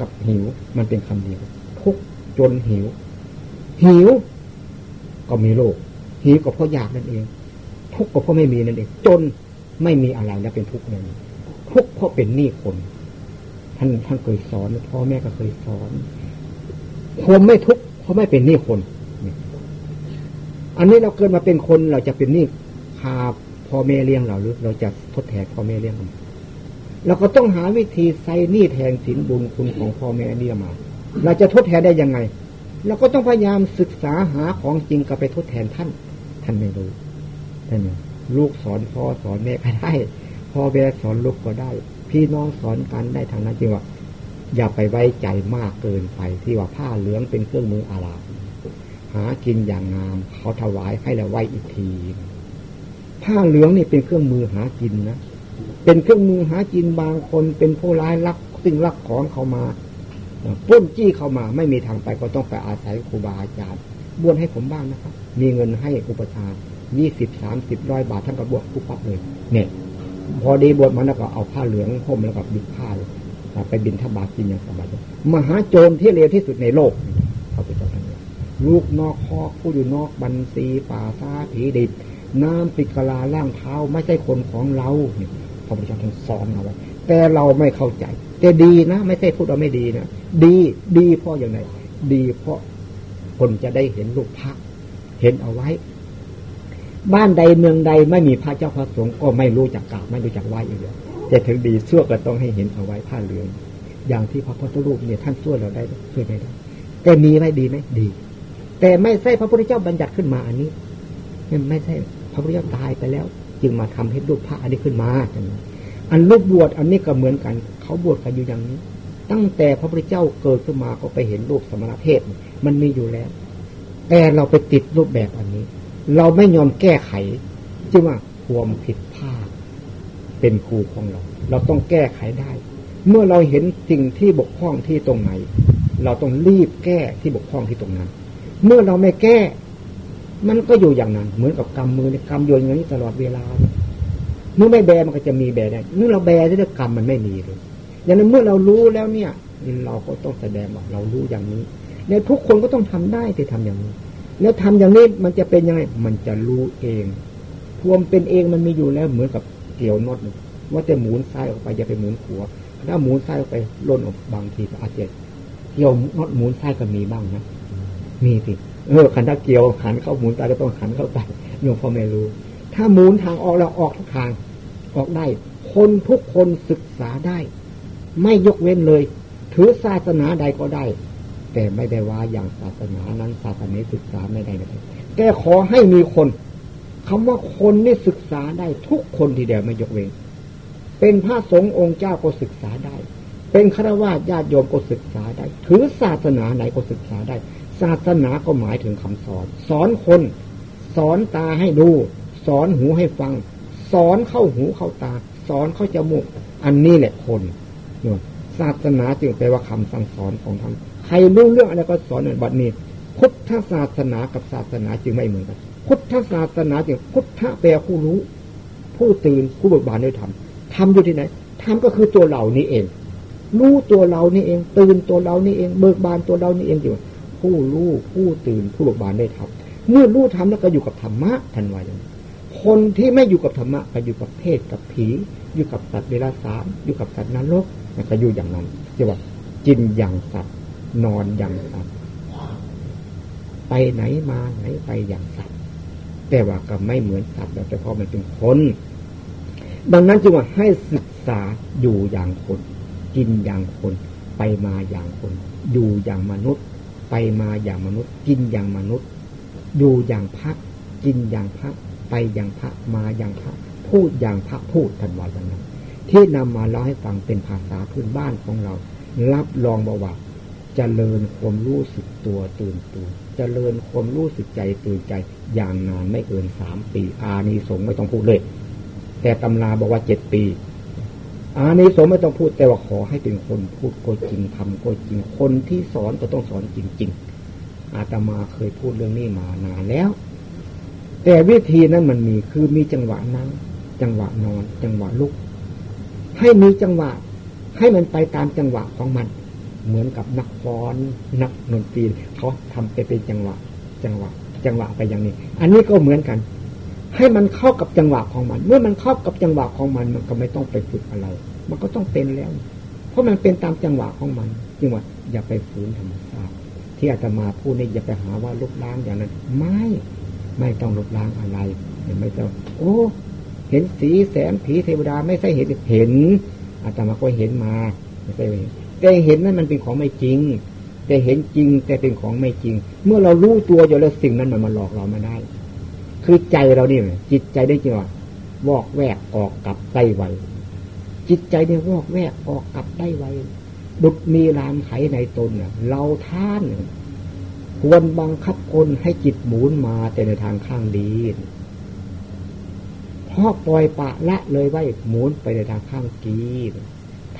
กับหิว มันเป็นคำเดียว ทุกจนหิว หิว ก็มีโรคหิวก็เพราะอยากนั่นเอง ทุกข์ก็เพราะไม่มีนั่นเอง จนไม่มีอะไรแล้วเป็นทุกข์เลยทุกข์เพราะเป็นหนี้คน ท่านท่านเคยสอนพ่อแม่ก็เคยสอนคนไม่ทุกข์เพราะไม่เป็นหนี้คนอันนี้เราเกิดมาเป็นคนเราจะเป็นนี่พาพ่อแม่เลี้ยงเราหรือ เราจะทดแทนพ่อแม่เลี้ยงเรา เราก็ต้องหาวิธีใส่นี่แทนสินบุญคุณของพ่อแม่เลี้ยมา เราจะทดแทนได้ยังไง เราก็ต้องพยายามศึกษาหาของจริงก็ไปทดแทนท่าน ท่านไม่รู้ท่านลูกสอนพ่อสอนแม่ก็ได้ พ่อแม่สอนลูกก็ได้ พี่น้องสอนกันได้ทางนั้นจริงว่า อย่าไปไว้ใจมากเกินไปที่ว่าผ้าเหลืองเป็นเครื่องมืออาลาหากินอย่างงาม เขาถวายให้แล้วไว้อีกที ผ้าเหลืองนี่เป็นเครื่องมือหากินนะ เป็นเครื่องมือหากินบางคนเป็นผู้ร้ายลักสิ่งลักของเขามาป้นจี้เข้ามาไม่มีทางไปก็ต้องไปอาศัยครูบาอาจารย์บวชให้ผมบ้างนะครับ มีเงินให้อุปทานยี่สิบสามสิบร้อยบาทท่านก็บวชผู้ปั๊บเลยเนี่ย พอดีบวชมาแล้วก็เอาผ้าเหลืองห่มแล้วก็บิดผ้าไปบินทบาทกินอย่างสบายมหาโจรที่เลวที่สุดในโลกเขาไปจ้าท่านลูกนอกคอกผู้อยู่นอกบันซีป่าซาผีดิบน้ำปิกลาล่างเท้าไม่ใช่คนของเราเนี่ย พระพุทธเจ้าท่านสอนเอาไว้แต่เราไม่เข้าใจ แต่ดีนะ ไม่ใช่พูดเราไม่ดีนะดีดีเพราะอย่างไรดีเพราะคนจะได้เห็นลูกพระเห็นเอาไว้ บ้านใดเมืองใดไม่มีพระเจ้าพระสงฆ์ก็ไม่รู้จักกราบไม่รู้จักไหว้อีกเลยจะถึงดีชั่วก็ต้องให้เห็นเอาไว้ผ้าเหลืองอย่างที่พระพุทธรูปเนี่ยท่านช่วยเราได้ช่วยไม่ได้แต่มีไหมดีไหมดี แต่ไม่ใช่พระพุทธเจ้าบัญญัติขึ้นมาอันนี้ไม่ใช่พระพุทธเจ้าตายไปแล้ว จึงมาทำให้รูปพระอันนี้ขึ้นมาอันรูปบวชอันนี้ก็เหมือนกัน เขาบวชกันอยู่อย่างนี้ ตั้งแต่พระพุทธเจ้าเกิดขึ้นมาก็ไปเห็นรูปสมณเพศมันมีอยู่แล้ว แต่เราไปติดรูปแบบอันนี้ เราไม่ยอมแก้ไขจึงว่าความผิดพลาดเป็นครูของเรา เราต้องแก้ไขได้ เมื่อเราเห็นสิ่งที่บกพร่องที่ตรงไหน เราต้องรีบแก้ที่บกพร่องที่ตรงนั้น เมื่อเราไม่แก้ มันก็อยู่อย่างนั้น เหมือนกับกำมือในกำโยนอย่างนี้ตลอดเวลาเมื่อไม่แบมันก็จะมีแบได้เมื่อเราแบได้กรรมมันไม่มีเลยอย่างนั้นเมื่อเรารู้แล้วเนี่ย เราก็ต้องแสดงว่าเรารู้อย่างนี้แล้วทุกคนก็ต้องทำได้ที่ทำอย่างนี้ แล้วทำอย่างนี้มันจะเป็นยังไง มันจะรู้เองความเป็นเองมันมีอยู่แล้วเหมือนกับเกี่ยวนอดว่าจะหมุนซ้ายออกไปอย่าไปหมุนขวาถ้าหมุนซ้ายออกไปล่นออกบางทีก็อาจจะเกี่ยวนอดหมุนซ้ายก็มีบ้างนะมีสิ เออขันถ้าเกี่ยวขันเข้าหมุนซ้ายก็ต้องขันเข้าไปโยมพ่อไม่รู้ ถ้าหมุนทางออกเราออกทุกทางออกได้ คนทุกคนศึกษาได้ ไม่ยกเว้นเลย ถือศาสนาใดก็ได้ แต่ไม่ได้ว่าอย่างศาสนานั้นศาสนาศึกษาไม่ได้เลยแต่ขอให้มีคนคำว่าคนนี่ศึกษาได้ทุกคนทีเดียวไม่ยกเว้น เป็นพระสงฆ์องค์เจ้าก็ศึกษาได้ เป็นฆราวาสญาติโยมก็ศึกษาได้ ถือศาสนาไหนก็ศึกษาได้ ศาสนาก็หมายถึงคำสอน สอนคน สอนตาให้ดู สอนหูให้ฟัง สอนเข้าหูเข้าตา สอนเข้าจมูก อันนี้แหละคนเนี่ยศาสนาจึงแปลว่าคำสั่งสอนของท่านใครรู้เรื่องอะไรก็สอนในบัดนี้ พุทธศาสนากับศาสนาจึงไม่เหมือนกัน พุทธศาสนาจริงพุทธแปลผู้รู้ ผู้ตื่นผู้เบิกบานด้วยธรรมธรรมอยู่ที่ไหนธรรมก็คือตัวเรานี่เอง รู้ตัวเรานี่เอง ตื่นตัวเรานี่เอง เบิกบานตัวเรานี่เองอยู่ ผู้รู้ผู้ตื่นผู้เบิกบานได้ธรรมเมื่อรู้ธรรมแล้วก็อยู่กับธรรมะทันวายังคนที่ไม่อยู่กับธรรมะก็อยู่กับเพศกับผี อยู่กับสัตว์เวลาสามอยู่กับสัตว์นรกนก็อยู่อย่างนั้นเรียกว่ากินอย่างสัตว์นอนอย่างสัตว์ไปไหนมาไหนไปอย่างสัตว์แต่ว่าก็ไม่เหมือนสัตว์แต่เพราะมันเป็นคน ดังนั้นจึงว่าให้ศึกษาอยู่อย่างคน กินอย่างคน ไปมาอย่างคน อยู่อย่างมนุษย์ ไปมาอย่างมนุษย์ กินอย่างมนุษย์ อยู่อย่างพระกินอย่างพระ ไปอย่างพระมาอย่างพระ พูดอย่างพระพูดทันวันนั้นที่นำมาเล่าให้ฟังเป็นภาษาพื้นบ้านของเรา รับรองบอกว่าจเจริญความรู้สึกตัวตื่นตัวจเจริญความรู้สึกใจตื่นใจอย่างนานไม่เกินสามปี อานิสงส์ไม่ต้องพูดเลย แต่ตำราบอกว่าเจ็ดปี อานิสงส์ไม่ต้องพูดแต่ว่าขอให้เป็นคนพูดก็จริงทำก็จริง คนที่สอนก็ต้องสอนจริง ๆ อาตมาเคยพูดเรื่องนี้มานานแล้ว แต่วิธีนั้นมันมีคือมีจังหวะนั่งจังหวะนอน จังหวะลุก ให้มีจังหวะ ให้มันไปตามจังหวะของมัน เหมือนกับนักฟ้อนนักดนตรีเขาทำไปเป็นจังหวะ จังหวะ จังหวะไปอย่างนี้ อันนี้ก็เหมือนกัน ให้มันเข้ากับจังหวะของมัน เมื่อมันเข้ากับจังหวะของมัน มันก็ไม่ต้องไปฝึกอะไร มันก็ต้องเป็นแล้ว เพราะมันเป็นตามจังหวะของมันจึงว่าอย่าไปฝืนธรรมชาติที่อาตมาพูดนี่อย่าไปหาว่าลุกล้างอย่างนั้น ไม่ ไม่ต้องลบล้างอะไรไม่ต้องโอ้ เห็นสีแสงผีเทวดาไม่ใช่เห็นเห็นอาตมาก็เห็นมาไม่ใช่เห็นแต่เห็นนั้นมันเป็นของไม่จริง แต่เห็นจริงแต่เป็นของไม่จริง เมื่อเรารู้ตัวอยู่แล้วสิ่งนั้นมันมาหลอกเราไม่ได้ คือใจเราเนี่ยจิตใจได้จริงว่าวอกแวกออกกับได้ไวจิตใจเนี่ยวอกแวกออกกับได้ไวบุตรมีรามไขในตนเน่ยเราท่านควรบังคับคนให้จิตหมุนมาแต่ในทางข้างดีเพราะปล่อยปะละเลยไว้หมุนไปในทางข้างกี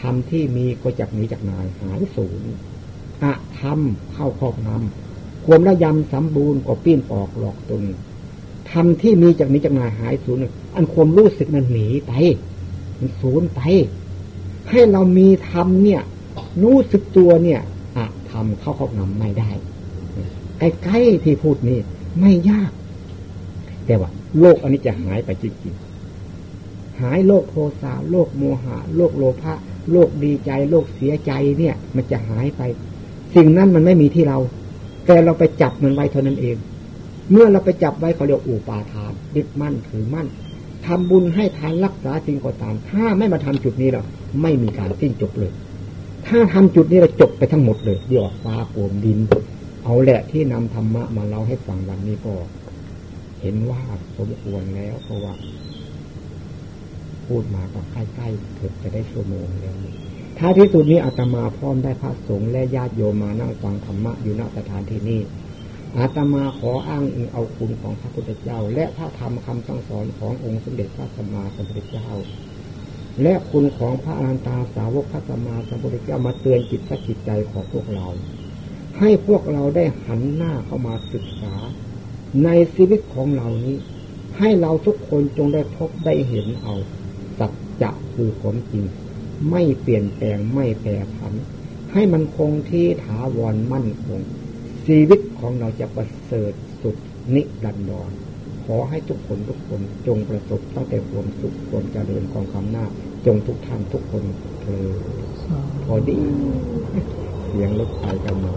ทำที่มีก็จากนี้จากนายหายสูญอะทำเข้าครอบงำความระยำสมบูรณ์ก็ปิ้นปอกหลอกตน ทำที่มีจากนี้จากนาหายสูญอันความรู้สึกนั้นหนีไป มันสูญไป ให้เรามีธรรมเนี่ย รู้สึกตัวเนี่ยอะทำเข้าครอบงำไม่ได้ใกล้ๆที่พูดนี่ไม่ยาก แต่ว่า โลกอันนี้จะหายไปจริงๆหายโลกโทสะโลกโมหะ โลกโลภะโลกดีใจ โลกเสียใจเนี่ย มันจะหายไป สิ่งนั้นมันไม่มีที่เรา แต่เราไปจับมันไว้เท่านั้นเอง เมื่อเราไปจับไว้เขาเรียกอุปาทานยึดมั่นถือมั่นทำบุญให้ทานรักษาสิ่งก็ตาม ถ้าไม่มาทำจุดนี้เราไม่มีการสิ้นจบเลย ถ้าทำจุดนี้เราจบไปทั้งหมดเลยเดี๋ยวฟ้าโปร่งดิน เอาแหละที่นำธรรมะมาเล่าให้ฟังวันนี้ก็ เห็นว่าสมควรแล้วเพราะว่า พูดมาก็ใกล้ๆเกือบจะได้ชั่วโมงแล้วท้ายที่สุดนี้อาตมาพร้อมได้พระสงฆ์และญาติโยมมานั่งฟังธรรมะอยู่ณสถานที่นี้ อาตมาขออ้างอิงเอาคุณของพระพุทธเจ้า และพระธรรมคำสั่งสอนขององค์สมเด็จพระสัมมาสัมพุทธเจ้า และคุณของพระอนันตาสาวกพระสัมมาสัมพุทธเจ้ามาเตือนจิตจิตใจของพวกเรา ให้พวกเราได้หันหน้าเข้ามาศึกษา ในชีวิตของเรานี้ ให้เราทุกคนจงได้พบได้เห็นเอาสัจจะคือผลจริง ไม่เปลี่ยนแปลงไม่แปรผัน ให้มันคงที่ถาวรมั่นคง ชีวิตของเราจะประเสริฐสุดนิรันดรขอให้ทุกคนทุกคนจงประสบตั้งแต่ความสุขความเจริญของคำหน้า จงทุกท่านทุกคนเธอพอดีเสียงรถไฟกันมา